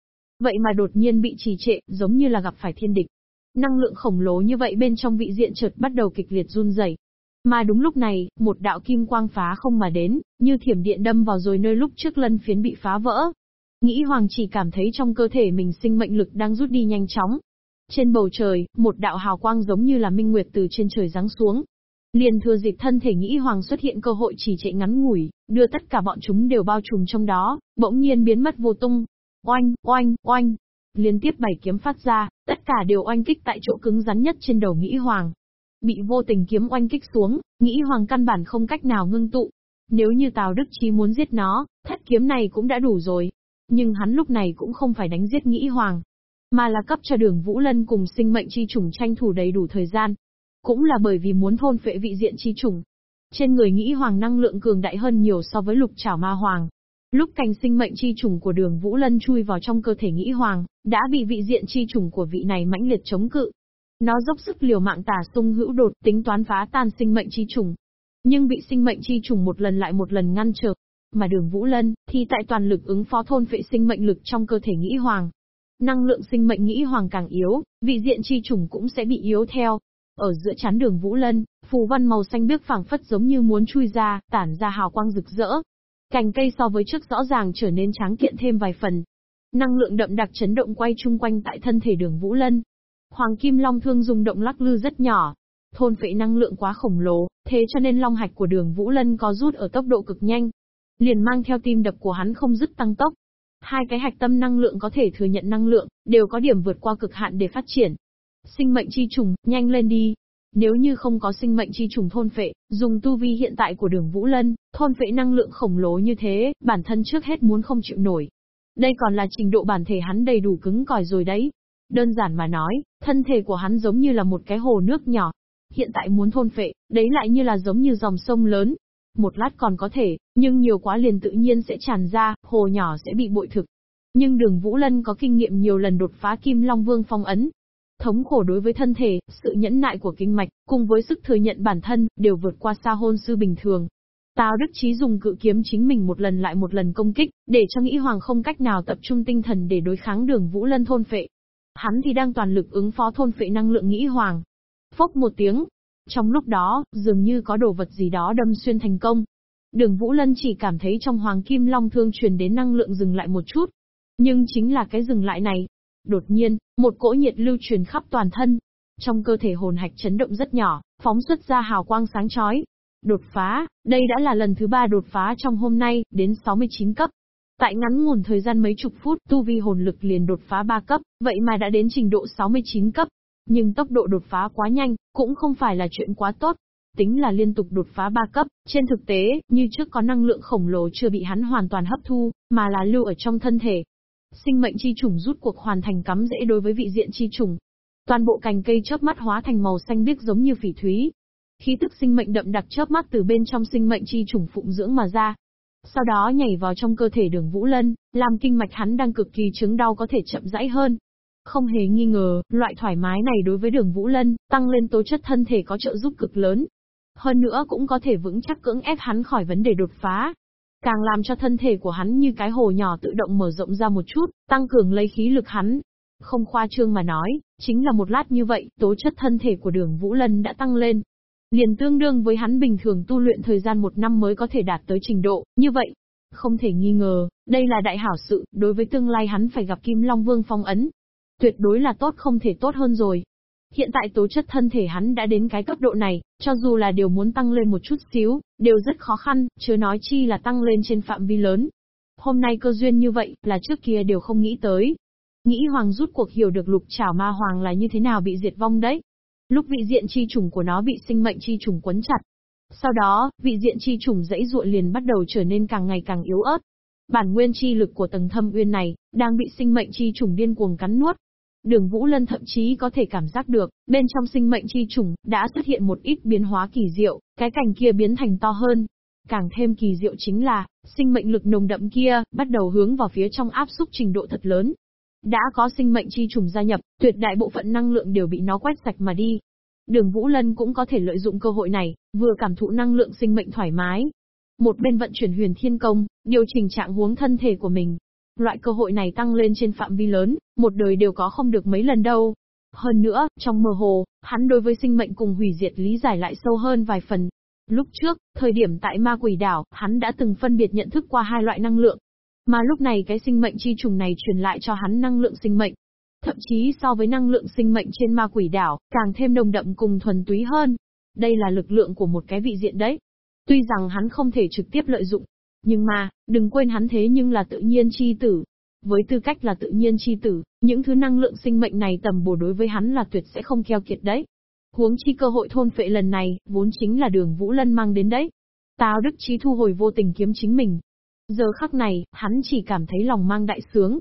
Vậy mà đột nhiên bị trì trệ, giống như là gặp phải thiên địch. Năng lượng khổng lồ như vậy bên trong vị diện chợt bắt đầu kịch liệt run rẩy. Mà đúng lúc này, một đạo kim quang phá không mà đến, như thiểm điện đâm vào rồi nơi lúc trước lân phiến bị phá vỡ. Nghĩ Hoàng chỉ cảm thấy trong cơ thể mình sinh mệnh lực đang rút đi nhanh chóng. Trên bầu trời, một đạo hào quang giống như là minh nguyệt từ trên trời giáng xuống. Liền thừa dịp thân thể Nghĩ Hoàng xuất hiện cơ hội chỉ chạy ngắn ngủi, đưa tất cả bọn chúng đều bao trùm trong đó, bỗng nhiên biến mất vô tung. Oanh, oanh, oanh. Liên tiếp bảy kiếm phát ra, tất cả đều oanh kích tại chỗ cứng rắn nhất trên đầu Nghĩ Hoàng. Bị vô tình kiếm oanh kích xuống, Nghĩ Hoàng căn bản không cách nào ngưng tụ. Nếu như Tào Đức Chí muốn giết nó, thất kiếm này cũng đã đủ rồi. Nhưng hắn lúc này cũng không phải đánh giết Nghĩ Hoàng, mà là cấp cho đường Vũ Lân cùng sinh mệnh chi trùng tranh thủ đầy đủ thời gian. Cũng là bởi vì muốn thôn phệ vị diện chi trùng. Trên người Nghĩ Hoàng năng lượng cường đại hơn nhiều so với lục trảo ma hoàng. Lúc cành sinh mệnh chi trùng của đường Vũ Lân chui vào trong cơ thể Nghĩ Hoàng, đã bị vị diện chi trùng của vị này mãnh liệt chống cự. Nó dốc sức liều mạng tả sung hữu đột tính toán phá tan sinh mệnh chi trùng. Nhưng bị sinh mệnh chi trùng một lần lại một lần ngăn trở. Mà đường Vũ Lân, thì tại toàn lực ứng phó thôn phệ sinh mệnh lực trong cơ thể Nghĩ Hoàng. Năng lượng sinh mệnh Nghĩ Hoàng càng yếu, vị diện chi trùng cũng sẽ bị yếu theo. Ở giữa chán đường Vũ Lân, phù văn màu xanh biếc phảng phất giống như muốn chui ra, tản ra hào quang rực rỡ, Cành cây so với trước rõ ràng trở nên tráng kiện thêm vài phần. Năng lượng đậm đặc chấn động quay chung quanh tại thân thể đường Vũ Lân. Hoàng Kim Long Thương dùng động lắc lư rất nhỏ. Thôn phệ năng lượng quá khổng lồ, thế cho nên long hạch của đường Vũ Lân có rút ở tốc độ cực nhanh. Liền mang theo tim đập của hắn không dứt tăng tốc. Hai cái hạch tâm năng lượng có thể thừa nhận năng lượng, đều có điểm vượt qua cực hạn để phát triển. Sinh mệnh chi trùng, nhanh lên đi, nếu như không có sinh mệnh chi trùng thôn phệ, dùng tu vi hiện tại của đường Vũ Lân, thôn phệ năng lượng khổng lồ như thế, bản thân trước hết muốn không chịu nổi. Đây còn là trình độ bản thể hắn đầy đủ cứng cỏi rồi đấy. Đơn giản mà nói, thân thể của hắn giống như là một cái hồ nước nhỏ. Hiện tại muốn thôn phệ, đấy lại như là giống như dòng sông lớn. Một lát còn có thể, nhưng nhiều quá liền tự nhiên sẽ tràn ra, hồ nhỏ sẽ bị bội thực. Nhưng đường Vũ Lân có kinh nghiệm nhiều lần đột phá Kim Long Vương phong ấn, Thống khổ đối với thân thể, sự nhẫn nại của kinh mạch, cùng với sức thừa nhận bản thân, đều vượt qua xa hôn sư bình thường. Tào Đức Chí dùng cự kiếm chính mình một lần lại một lần công kích, để cho nghĩ hoàng không cách nào tập trung tinh thần để đối kháng đường Vũ Lân thôn phệ. Hắn thì đang toàn lực ứng phó thôn phệ năng lượng nghĩ hoàng. Phốc một tiếng. Trong lúc đó, dường như có đồ vật gì đó đâm xuyên thành công. Đường Vũ Lân chỉ cảm thấy trong hoàng kim long thương truyền đến năng lượng dừng lại một chút. Nhưng chính là cái dừng lại này, Đột nhiên, một cỗ nhiệt lưu truyền khắp toàn thân. Trong cơ thể hồn hạch chấn động rất nhỏ, phóng xuất ra hào quang sáng chói. Đột phá, đây đã là lần thứ ba đột phá trong hôm nay, đến 69 cấp. Tại ngắn ngủn thời gian mấy chục phút, tu vi hồn lực liền đột phá 3 cấp, vậy mà đã đến trình độ 69 cấp. Nhưng tốc độ đột phá quá nhanh, cũng không phải là chuyện quá tốt. Tính là liên tục đột phá 3 cấp, trên thực tế, như trước có năng lượng khổng lồ chưa bị hắn hoàn toàn hấp thu, mà là lưu ở trong thân thể, Sinh mệnh chi trùng rút cuộc hoàn thành cắm rễ đối với vị diện chi trùng. Toàn bộ cành cây chớp mắt hóa thành màu xanh biếc giống như phỉ thúy. Khí tức sinh mệnh đậm đặc chớp mắt từ bên trong sinh mệnh chi trùng phụng dưỡng mà ra. Sau đó nhảy vào trong cơ thể đường Vũ Lân, làm kinh mạch hắn đang cực kỳ chứng đau có thể chậm rãi hơn. Không hề nghi ngờ, loại thoải mái này đối với đường Vũ Lân, tăng lên tố chất thân thể có trợ giúp cực lớn. Hơn nữa cũng có thể vững chắc cưỡng ép hắn khỏi vấn đề đột phá, càng làm cho thân thể của hắn như cái hồ nhỏ tự động mở rộng ra một chút, tăng cường lấy khí lực hắn. Không khoa trương mà nói, chính là một lát như vậy, tố chất thân thể của đường Vũ Lân đã tăng lên. Liền tương đương với hắn bình thường tu luyện thời gian một năm mới có thể đạt tới trình độ, như vậy. Không thể nghi ngờ, đây là đại hảo sự, đối với tương lai hắn phải gặp Kim Long Vương phong ấn. Tuyệt đối là tốt không thể tốt hơn rồi. Hiện tại tố chất thân thể hắn đã đến cái cấp độ này, cho dù là điều muốn tăng lên một chút xíu, đều rất khó khăn, chưa nói chi là tăng lên trên phạm vi lớn. Hôm nay cơ duyên như vậy, là trước kia đều không nghĩ tới. Nghĩ Hoàng rút cuộc hiểu được lục trảo ma hoàng là như thế nào bị diệt vong đấy. Lúc vị diện chi trùng của nó bị sinh mệnh chi trùng quấn chặt. Sau đó, vị diện chi trùng dãy ruộn liền bắt đầu trở nên càng ngày càng yếu ớt. Bản nguyên chi lực của tầng thâm uyên này, đang bị sinh mệnh chi trùng điên cuồng cắn nuốt, Đường Vũ Lân thậm chí có thể cảm giác được, bên trong sinh mệnh chi trùng, đã xuất hiện một ít biến hóa kỳ diệu, cái cành kia biến thành to hơn. Càng thêm kỳ diệu chính là, sinh mệnh lực nồng đậm kia, bắt đầu hướng vào phía trong áp xúc trình độ thật lớn. Đã có sinh mệnh chi trùng gia nhập, tuyệt đại bộ phận năng lượng đều bị nó quét sạch mà đi. Đường Vũ Lân cũng có thể lợi dụng cơ hội này, vừa cảm thụ năng lượng sinh mệnh thoải mái. Một bên vận chuyển huyền thiên công, điều chỉnh trạng huống thân thể của mình, Loại cơ hội này tăng lên trên phạm vi lớn, một đời đều có không được mấy lần đâu. Hơn nữa, trong mơ hồ, hắn đối với sinh mệnh cùng hủy diệt lý giải lại sâu hơn vài phần. Lúc trước, thời điểm tại ma quỷ đảo, hắn đã từng phân biệt nhận thức qua hai loại năng lượng. Mà lúc này cái sinh mệnh chi trùng này truyền lại cho hắn năng lượng sinh mệnh. Thậm chí so với năng lượng sinh mệnh trên ma quỷ đảo, càng thêm đồng đậm cùng thuần túy hơn. Đây là lực lượng của một cái vị diện đấy. Tuy rằng hắn không thể trực tiếp lợi dụng, nhưng mà, đừng quên hắn thế nhưng là tự nhiên chi tử. Với tư cách là tự nhiên chi tử, những thứ năng lượng sinh mệnh này tầm bổ đối với hắn là tuyệt sẽ không keo kiệt đấy. Huống chi cơ hội thôn phệ lần này, vốn chính là đường Vũ Lân mang đến đấy. Tào Đức Trí thu hồi vô tình kiếm chính mình. Giờ khắc này, hắn chỉ cảm thấy lòng mang đại sướng.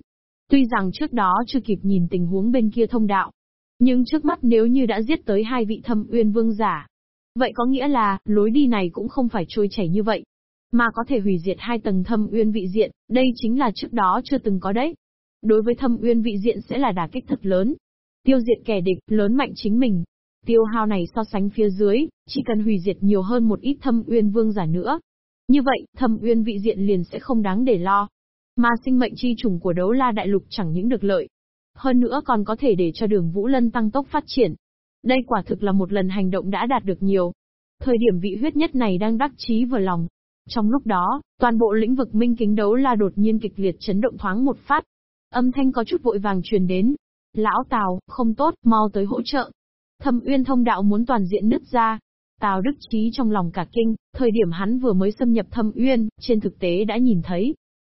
Tuy rằng trước đó chưa kịp nhìn tình huống bên kia thông đạo. Nhưng trước mắt nếu như đã giết tới hai vị thâm uyên vương giả. Vậy có nghĩa là, lối đi này cũng không phải trôi chảy như vậy. Mà có thể hủy diệt hai tầng thâm uyên vị diện, đây chính là trước đó chưa từng có đấy. Đối với thâm uyên vị diện sẽ là đả kích thật lớn. Tiêu diệt kẻ địch, lớn mạnh chính mình, Tiêu hao này so sánh phía dưới, chỉ cần hủy diệt nhiều hơn một ít thâm uyên vương giả nữa. Như vậy, thâm uyên vị diện liền sẽ không đáng để lo. Mà sinh mệnh chi trùng của đấu la đại lục chẳng những được lợi. Hơn nữa còn có thể để cho đường Vũ Lân tăng tốc phát triển. Đây quả thực là một lần hành động đã đạt được nhiều. Thời điểm vị huyết nhất này đang đắc chí vừa lòng. Trong lúc đó, toàn bộ lĩnh vực minh kính đấu la đột nhiên kịch liệt chấn động thoáng một phát. Âm thanh có chút vội vàng truyền đến. Lão Tào, không tốt, mau tới hỗ trợ. Thâm uyên thông đạo muốn toàn diện nứt ra. Tào Đức Chí trong lòng cả kinh, thời điểm hắn vừa mới xâm nhập thâm uyên, trên thực tế đã nhìn thấy.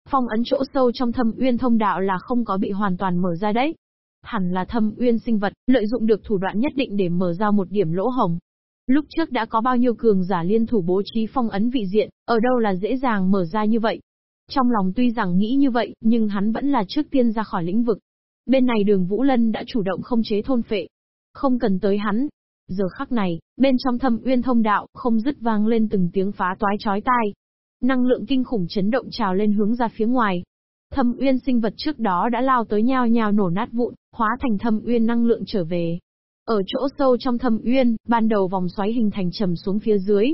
Phong ấn chỗ sâu trong thâm uyên thông đạo là không có bị hoàn toàn mở ra đấy. Hẳn là thâm uyên sinh vật, lợi dụng được thủ đoạn nhất định để mở ra một điểm lỗ hồng. Lúc trước đã có bao nhiêu cường giả liên thủ bố trí phong ấn vị diện, ở đâu là dễ dàng mở ra như vậy. Trong lòng tuy rằng nghĩ như vậy, nhưng hắn vẫn là trước tiên ra khỏi lĩnh vực. Bên này đường Vũ Lân đã chủ động không chế thôn phệ, không cần tới hắn. Giờ khắc này, bên trong thâm uyên thông đạo, không dứt vang lên từng tiếng phá toái chói tai. Năng lượng kinh khủng chấn động trào lên hướng ra phía ngoài. Thâm uyên sinh vật trước đó đã lao tới nhao nhao nổ nát vụn, hóa thành thâm uyên năng lượng trở về. Ở chỗ sâu trong thâm uyên, ban đầu vòng xoáy hình thành trầm xuống phía dưới.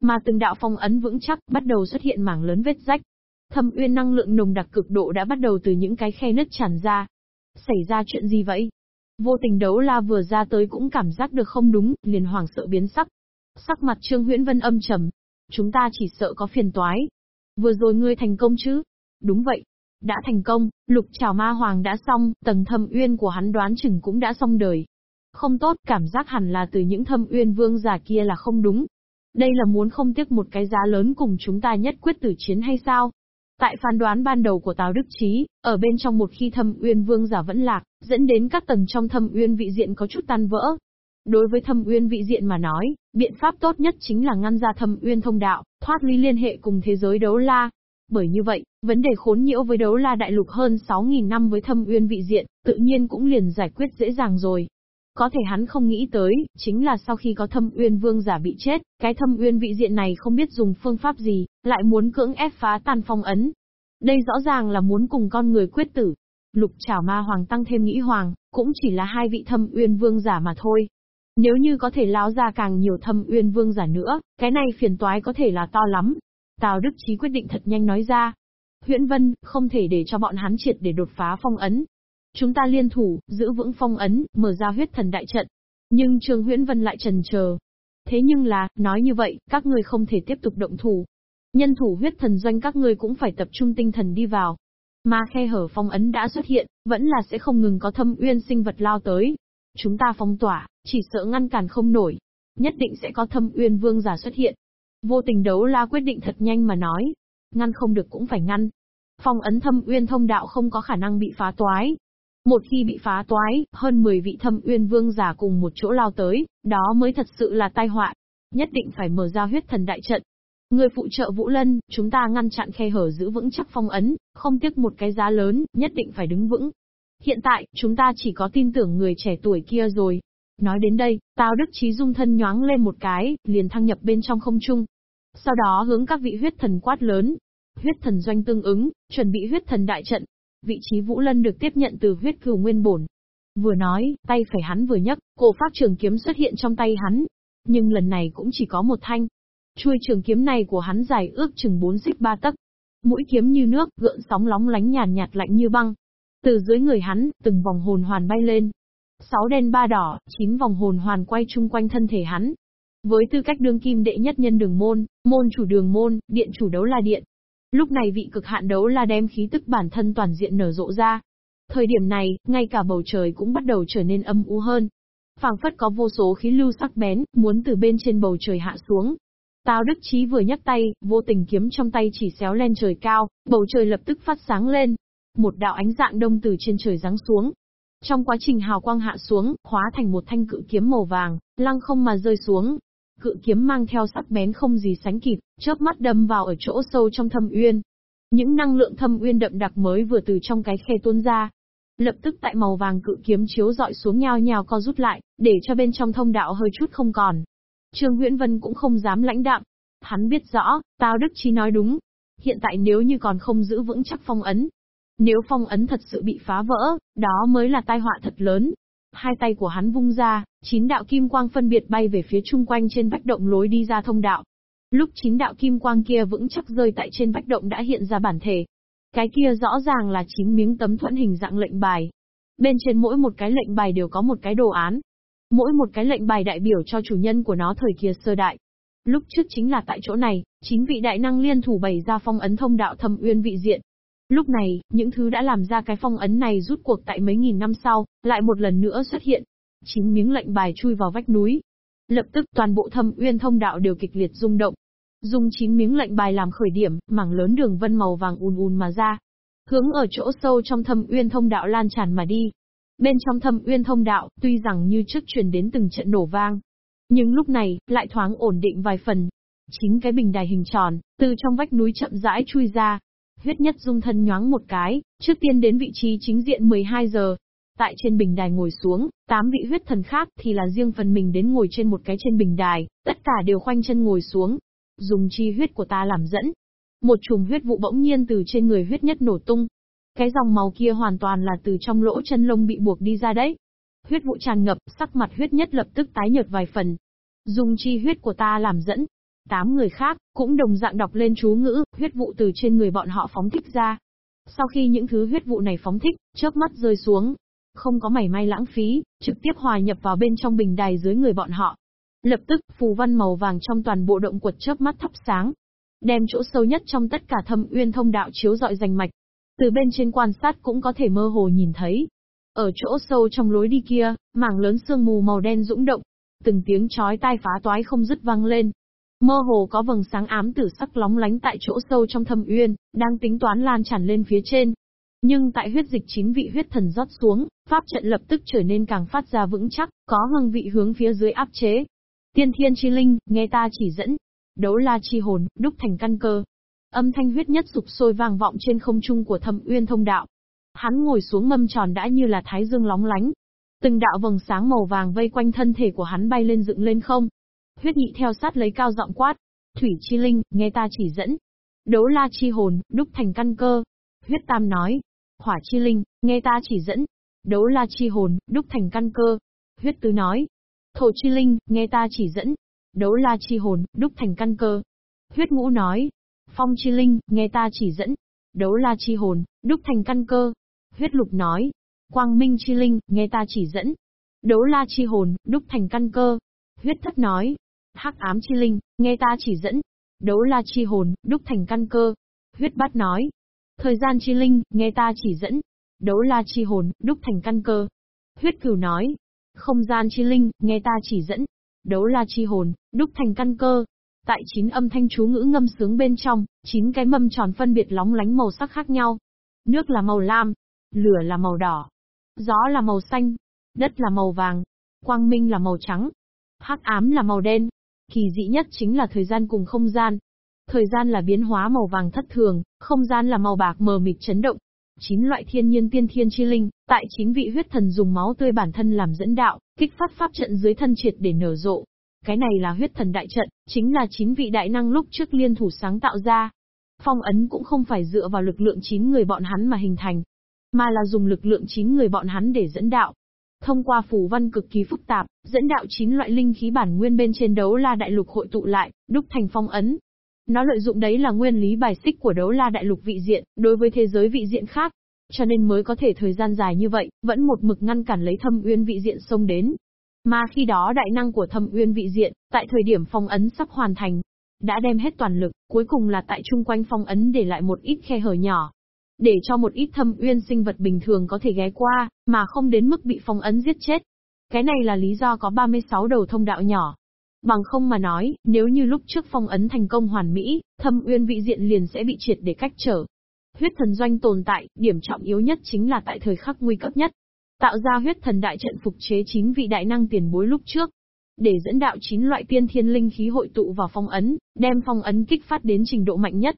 Mà từng đạo phong ấn vững chắc, bắt đầu xuất hiện mảng lớn vết rách. Thâm uyên năng lượng nồng đặc cực độ đã bắt đầu từ những cái khe nứt tràn ra. Xảy ra chuyện gì vậy? Vô tình đấu la vừa ra tới cũng cảm giác được không đúng, liền hoảng sợ biến sắc. Sắc mặt Trương Huyễn Vân âm trầm. Chúng ta chỉ sợ có phiền toái. Vừa rồi ngươi thành công chứ? Đúng vậy. Đã thành công, lục trào ma hoàng đã xong, tầng thâm uyên của hắn đoán chừng cũng đã xong đời. Không tốt, cảm giác hẳn là từ những thâm uyên vương giả kia là không đúng. Đây là muốn không tiếc một cái giá lớn cùng chúng ta nhất quyết tử chiến hay sao? Tại phán đoán ban đầu của Tào Đức Chí, ở bên trong một khi thâm uyên vương giả vẫn lạc, dẫn đến các tầng trong thâm uyên vị diện có chút tan vỡ. Đối với thâm uyên vị diện mà nói, biện pháp tốt nhất chính là ngăn ra thâm uyên thông đạo, thoát ly liên hệ cùng thế giới đấu la. Bởi như vậy, vấn đề khốn nhiễu với đấu la đại lục hơn 6.000 năm với thâm uyên vị diện, tự nhiên cũng liền giải quyết dễ dàng rồi. Có thể hắn không nghĩ tới, chính là sau khi có thâm uyên vương giả bị chết, cái thâm uyên vị diện này không biết dùng phương pháp gì, lại muốn cưỡng ép phá tan phong ấn. Đây rõ ràng là muốn cùng con người quyết tử. Lục trảo ma hoàng tăng thêm nghĩ hoàng, cũng chỉ là hai vị thâm uyên vương giả mà thôi. Nếu như có thể láo ra càng nhiều thâm uyên vương giả nữa, cái này phiền toái có thể là to lắm. Tào Đức Chí quyết định thật nhanh nói ra. Huyễn Vân, không thể để cho bọn hắn triệt để đột phá phong ấn, Chúng ta liên thủ, giữ vững phong ấn, mở ra huyết thần đại trận. Nhưng Trương Huyễn Vân lại trần chờ. Thế nhưng là, nói như vậy, các ngươi không thể tiếp tục động thủ. Nhân thủ huyết thần doanh các ngươi cũng phải tập trung tinh thần đi vào. Mà khe hở phong ấn đã xuất hiện, vẫn là sẽ không ngừng có thâm uyên sinh vật lao tới. Chúng ta phong tỏa, chỉ sợ ngăn cản không nổi. Nhất định sẽ có thâm uyên vương giả xuất hiện. Vô tình đấu la quyết định thật nhanh mà nói. Ngăn không được cũng phải ngăn. Phong ấn thâm uyên thông đạo không có khả năng bị phá toái. Một khi bị phá toái, hơn 10 vị thâm uyên vương giả cùng một chỗ lao tới, đó mới thật sự là tai họa. Nhất định phải mở ra huyết thần đại trận. Người phụ trợ Vũ Lân, chúng ta ngăn chặn khe hở giữ vững chắc phong ấn, không tiếc một cái giá lớn, nhất định phải đứng vững. Hiện tại, chúng ta chỉ có tin tưởng người trẻ tuổi kia rồi. Nói đến đây, Tào Đức Trí dung thân nhoáng lên một cái, liền thăng nhập bên trong không trung. Sau đó hướng các vị huyết thần quát lớn. Huyết thần doanh tương ứng, chuẩn bị huyết thần đại trận, vị trí Vũ Lân được tiếp nhận từ huyết cửu nguyên bổn. Vừa nói, tay phải hắn vừa nhấc, cổ phát trường kiếm xuất hiện trong tay hắn. Nhưng lần này cũng chỉ có một thanh. Chuôi trường kiếm này của hắn dài ước chừng 4 xích ba tấc. Mũi kiếm như nước, gợn sóng lóng lánh nhàn nhạt lạnh như băng. Từ dưới người hắn, từng vòng hồn hoàn bay lên. Sáu đen ba đỏ, chín vòng hồn hoàn quay chung quanh thân thể hắn. Với tư cách đương kim đệ nhất nhân đường môn, môn chủ đường môn, điện chủ đấu la điện. Lúc này vị cực hạn đấu la đem khí tức bản thân toàn diện nở rộ ra. Thời điểm này, ngay cả bầu trời cũng bắt đầu trở nên âm u hơn. phảng phất có vô số khí lưu sắc bén, muốn từ bên trên bầu trời hạ xuống. Tào Đức Chí vừa nhấc tay, vô tình kiếm trong tay chỉ xéo lên trời cao, bầu trời lập tức phát sáng lên. Một đạo ánh dạng đông từ trên trời giáng xuống. Trong quá trình hào quang hạ xuống, hóa thành một thanh cự kiếm màu vàng, lăng không mà rơi xuống. Cự kiếm mang theo sắc bén không gì sánh kịp, chớp mắt đâm vào ở chỗ sâu trong thâm uyên. Những năng lượng thâm uyên đậm đặc mới vừa từ trong cái khe tuôn ra, lập tức tại màu vàng cự kiếm chiếu dọi xuống nhao nhao co rút lại, để cho bên trong thông đạo hơi chút không còn. Trương Huyễn Vân cũng không dám lãnh đạm. Hắn biết rõ, Tào Đức Chí nói đúng. Hiện tại nếu như còn không giữ vững chắc phong ấn, nếu phong ấn thật sự bị phá vỡ, đó mới là tai họa thật lớn. Hai tay của hắn vung ra, chín đạo kim quang phân biệt bay về phía chung quanh trên vách động lối đi ra thông đạo. Lúc chín đạo kim quang kia vững chắc rơi tại trên vách động đã hiện ra bản thể. Cái kia rõ ràng là chín miếng tấm thuẫn hình dạng lệnh bài. Bên trên mỗi một cái lệnh bài đều có một cái đồ án, Mỗi một cái lệnh bài đại biểu cho chủ nhân của nó thời kia sơ đại. Lúc trước chính là tại chỗ này, chín vị đại năng liên thủ bày ra phong ấn thông đạo thâm uyên vị diện. Lúc này, những thứ đã làm ra cái phong ấn này rút cuộc tại mấy nghìn năm sau, lại một lần nữa xuất hiện. Chín miếng lệnh bài chui vào vách núi. Lập tức toàn bộ thâm uyên thông đạo đều kịch liệt rung động. Dùng chín miếng lệnh bài làm khởi điểm, mảng lớn đường vân màu vàng ùn ùn mà ra. Hướng ở chỗ sâu trong thâm uyên thông đạo lan tràn mà đi, Bên trong thâm uyên thông đạo, tuy rằng như trước truyền đến từng trận nổ vang, nhưng lúc này, lại thoáng ổn định vài phần. Chính cái bình đài hình tròn, từ trong vách núi chậm rãi chui ra. Huyết nhất dung thân nhoáng một cái, trước tiên đến vị trí chính diện 12 giờ. Tại trên bình đài ngồi xuống, tám vị huyết thần khác thì là riêng phần mình đến ngồi trên một cái trên bình đài, tất cả đều khoanh chân ngồi xuống. Dùng chi huyết của ta làm dẫn. Một chùm huyết vụ bỗng nhiên từ trên người huyết nhất nổ tung, cái dòng màu kia hoàn toàn là từ trong lỗ chân lông bị buộc đi ra đấy. Huyết vụ tràn ngập, sắc mặt huyết nhất lập tức tái nhợt vài phần. Dùng chi huyết của ta làm dẫn. Tám người khác, cũng đồng dạng đọc lên chú ngữ, huyết vụ từ trên người bọn họ phóng thích ra. Sau khi những thứ huyết vụ này phóng thích, chớp mắt rơi xuống. Không có mảy may lãng phí, trực tiếp hòa nhập vào bên trong bình đài dưới người bọn họ. Lập tức, phù văn màu vàng trong toàn bộ động quật chớp mắt thắp sáng, đem chỗ sâu nhất trong tất cả thâm uyên thông đạo chiếu dọi rành mạch, từ bên trên quan sát cũng có thể mơ hồ nhìn thấy. Ở chỗ sâu trong lối đi kia, mảng lớn sương mù màu đen dũng động. Từng tiếng chói tai phá toái không dứt vang lên. Mơ hồ có vầng sáng ám tử sắc lóng lánh tại chỗ sâu trong thâm uyên, đang tính toán lan tràn lên phía trên. Nhưng tại huyết dịch chín vị huyết thần rót xuống, pháp trận lập tức trở nên càng phát ra vững chắc, có hương vị hướng phía dưới áp chế. Tiên thiên chi linh, nghe ta chỉ dẫn. Đấu la chi hồn, đúc thành căn cơ, Âm thanh huyết nhất sụp sôi vang vọng trên không trung của thâm uyên thông đạo. Hắn ngồi xuống mâm tròn đã như là thái dương lóng lánh. Từng đạo vầng sáng màu vàng vây quanh thân thể của hắn bay lên dựng lên không. Huyết nhị theo sát lấy cao giọng quát. Thủy chi linh, nghe ta chỉ dẫn. Đấu la chi hồn, đúc thành căn cơ. Huyết tam nói. Hỏa chi linh, nghe ta chỉ dẫn. Đấu la chi hồn, đúc thành căn cơ. Huyết tứ nói. Thổ chi linh, nghe ta chỉ dẫn. Đấu la chi hồn, đúc thành căn cơ. Huyết ngũ nói. Phong chi linh, nghe ta chỉ dẫn. Đấu la chi hồn, đúc thành căn cơ. Huyết lục nói. Quang minh chi linh, nghe ta chỉ dẫn. Đấu la chi hồn, đúc thành căn cơ. Huyết thất nói. Hắc ám chi linh, nghe ta chỉ dẫn. Đấu la chi hồn, đúc thành căn cơ. Huyết bát nói. Thời gian chi linh, nghe ta chỉ dẫn. Đấu la chi hồn, đúc thành căn cơ. Huyết cửu nói. Không gian chi linh, nghe ta chỉ dẫn. Đấu la chi hồn, đúc thành căn cơ. Tại chín âm thanh chú ngữ ngâm sướng bên trong, chín cái mâm tròn phân biệt lóng lánh màu sắc khác nhau. Nước là màu lam, lửa là màu đỏ, gió là màu xanh, đất là màu vàng, quang minh là màu trắng, hắc ám là màu đen. Kỳ dị nhất chính là thời gian cùng không gian. Thời gian là biến hóa màu vàng thất thường, không gian là màu bạc mờ mịt chấn động. Chín loại thiên nhiên tiên thiên chi linh, tại chín vị huyết thần dùng máu tươi bản thân làm dẫn đạo, kích phát pháp trận dưới thân triệt để nở rộ, cái này là huyết thần đại trận, chính là chín vị đại năng lúc trước liên thủ sáng tạo ra. Phong ấn cũng không phải dựa vào lực lượng chín người bọn hắn mà hình thành, mà là dùng lực lượng chín người bọn hắn để dẫn đạo. Thông qua phù văn cực kỳ phức tạp, dẫn đạo chín loại linh khí bản nguyên bên trên đấu la đại lục hội tụ lại, đúc thành phong ấn. Nó lợi dụng đấy là nguyên lý bài xích của đấu la đại lục vị diện, đối với thế giới vị diện khác. Cho nên mới có thể thời gian dài như vậy, vẫn một mực ngăn cản lấy thâm uyên vị diện xông đến. Mà khi đó đại năng của thâm uyên vị diện, tại thời điểm phong ấn sắp hoàn thành, đã đem hết toàn lực, cuối cùng là tại chung quanh phong ấn để lại một ít khe hở nhỏ. Để cho một ít thâm uyên sinh vật bình thường có thể ghé qua, mà không đến mức bị phong ấn giết chết. Cái này là lý do có 36 đầu thông đạo nhỏ. Bằng không mà nói, nếu như lúc trước phong ấn thành công hoàn mỹ, thâm uyên vị diện liền sẽ bị triệt để cách trở. Huyết thần doanh tồn tại, điểm trọng yếu nhất chính là tại thời khắc nguy cấp nhất. Tạo ra huyết thần đại trận phục chế chính vị đại năng tiền bối lúc trước. Để dẫn đạo chín loại tiên thiên linh khí hội tụ vào phong ấn, đem phong ấn kích phát đến trình độ mạnh nhất.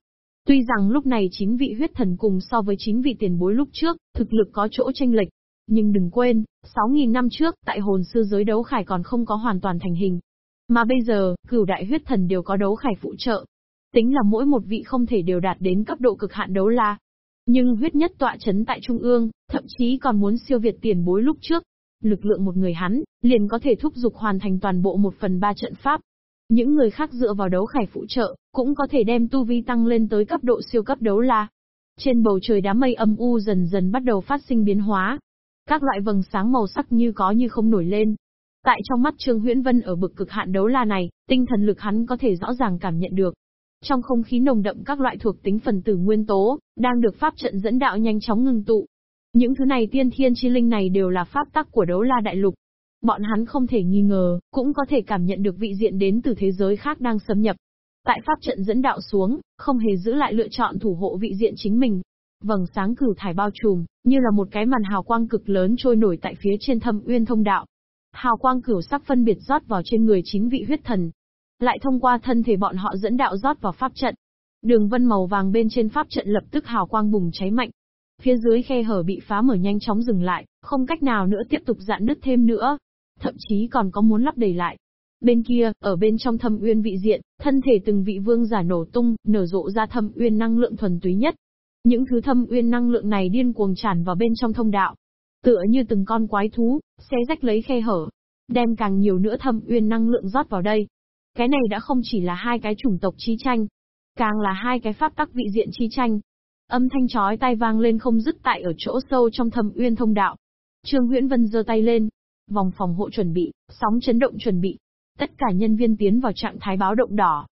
Tuy rằng lúc này chín vị huyết thần cùng so với chín vị tiền bối lúc trước, thực lực có chỗ tranh lệch. Nhưng đừng quên, 6.000 năm trước, tại hồn sư giới đấu khải còn không có hoàn toàn thành hình. Mà bây giờ, cửu đại huyết thần đều có đấu khải phụ trợ. Tính là mỗi một vị không thể đều đạt đến cấp độ cực hạn đấu la. Nhưng huyết nhất tọa chấn tại trung ương, thậm chí còn muốn siêu việt tiền bối lúc trước. Lực lượng một người hắn, liền có thể thúc giục hoàn thành toàn bộ một phần ba trận pháp. Những người khác dựa vào đấu khải phụ trợ, cũng có thể đem tu vi tăng lên tới cấp độ siêu cấp đấu la. Trên bầu trời đám mây âm u dần dần bắt đầu phát sinh biến hóa. Các loại vầng sáng màu sắc như có như không nổi lên, Tại trong mắt Trương Huyễn Vân ở bực cực hạn đấu la này, tinh thần lực hắn có thể rõ ràng cảm nhận được. Trong không khí nồng đậm các loại thuộc tính phần tử nguyên tố, đang được pháp trận dẫn đạo nhanh chóng ngừng tụ. Những thứ này tiên thiên chi linh này đều là pháp tắc của đấu la đại lục. Bọn hắn không thể nghi ngờ, cũng có thể cảm nhận được vị diện đến từ thế giới khác đang xâm nhập. Tại pháp trận dẫn đạo xuống, không hề giữ lại lựa chọn thủ hộ vị diện chính mình. Vầng sáng cửu thải bao trùm, như là một cái màn hào quang cực lớn trôi nổi tại phía trên thâm uyên thông đạo. Hào quang cửu sắc phân biệt rót vào trên người chín vị huyết thần. Lại thông qua thân thể bọn họ dẫn đạo rót vào pháp trận. Đường vân màu vàng bên trên pháp trận lập tức hào quang bùng cháy mạnh. Phía dưới khe hở bị phá mở nhanh chóng dừng lại, không cách nào nữa tiếp tục dạn nứt thêm nữa. Thậm chí còn có muốn lắp đầy lại. Bên kia, ở bên trong thâm uyên vị diện, thân thể từng vị vương giả nổ tung, nở rộ ra thâm uyên năng lượng thuần túy nhất. Những thứ thâm uyên năng lượng này điên cuồng tràn vào bên trong thông đạo, Tựa như từng con quái thú, xé rách lấy khe hở. Đem càng nhiều nữa thâm uyên năng lượng rót vào đây. Cái này đã không chỉ là hai cái chủng tộc chi tranh, càng là hai cái pháp tắc vị diện chi tranh. Âm thanh chói tai vang lên không dứt tại ở chỗ sâu trong thâm uyên thông đạo. Trương Huyễn Vân giơ tay lên, vòng phòng hộ chuẩn bị, sóng chấn động chuẩn bị. Tất cả nhân viên tiến vào trạng thái báo động đỏ,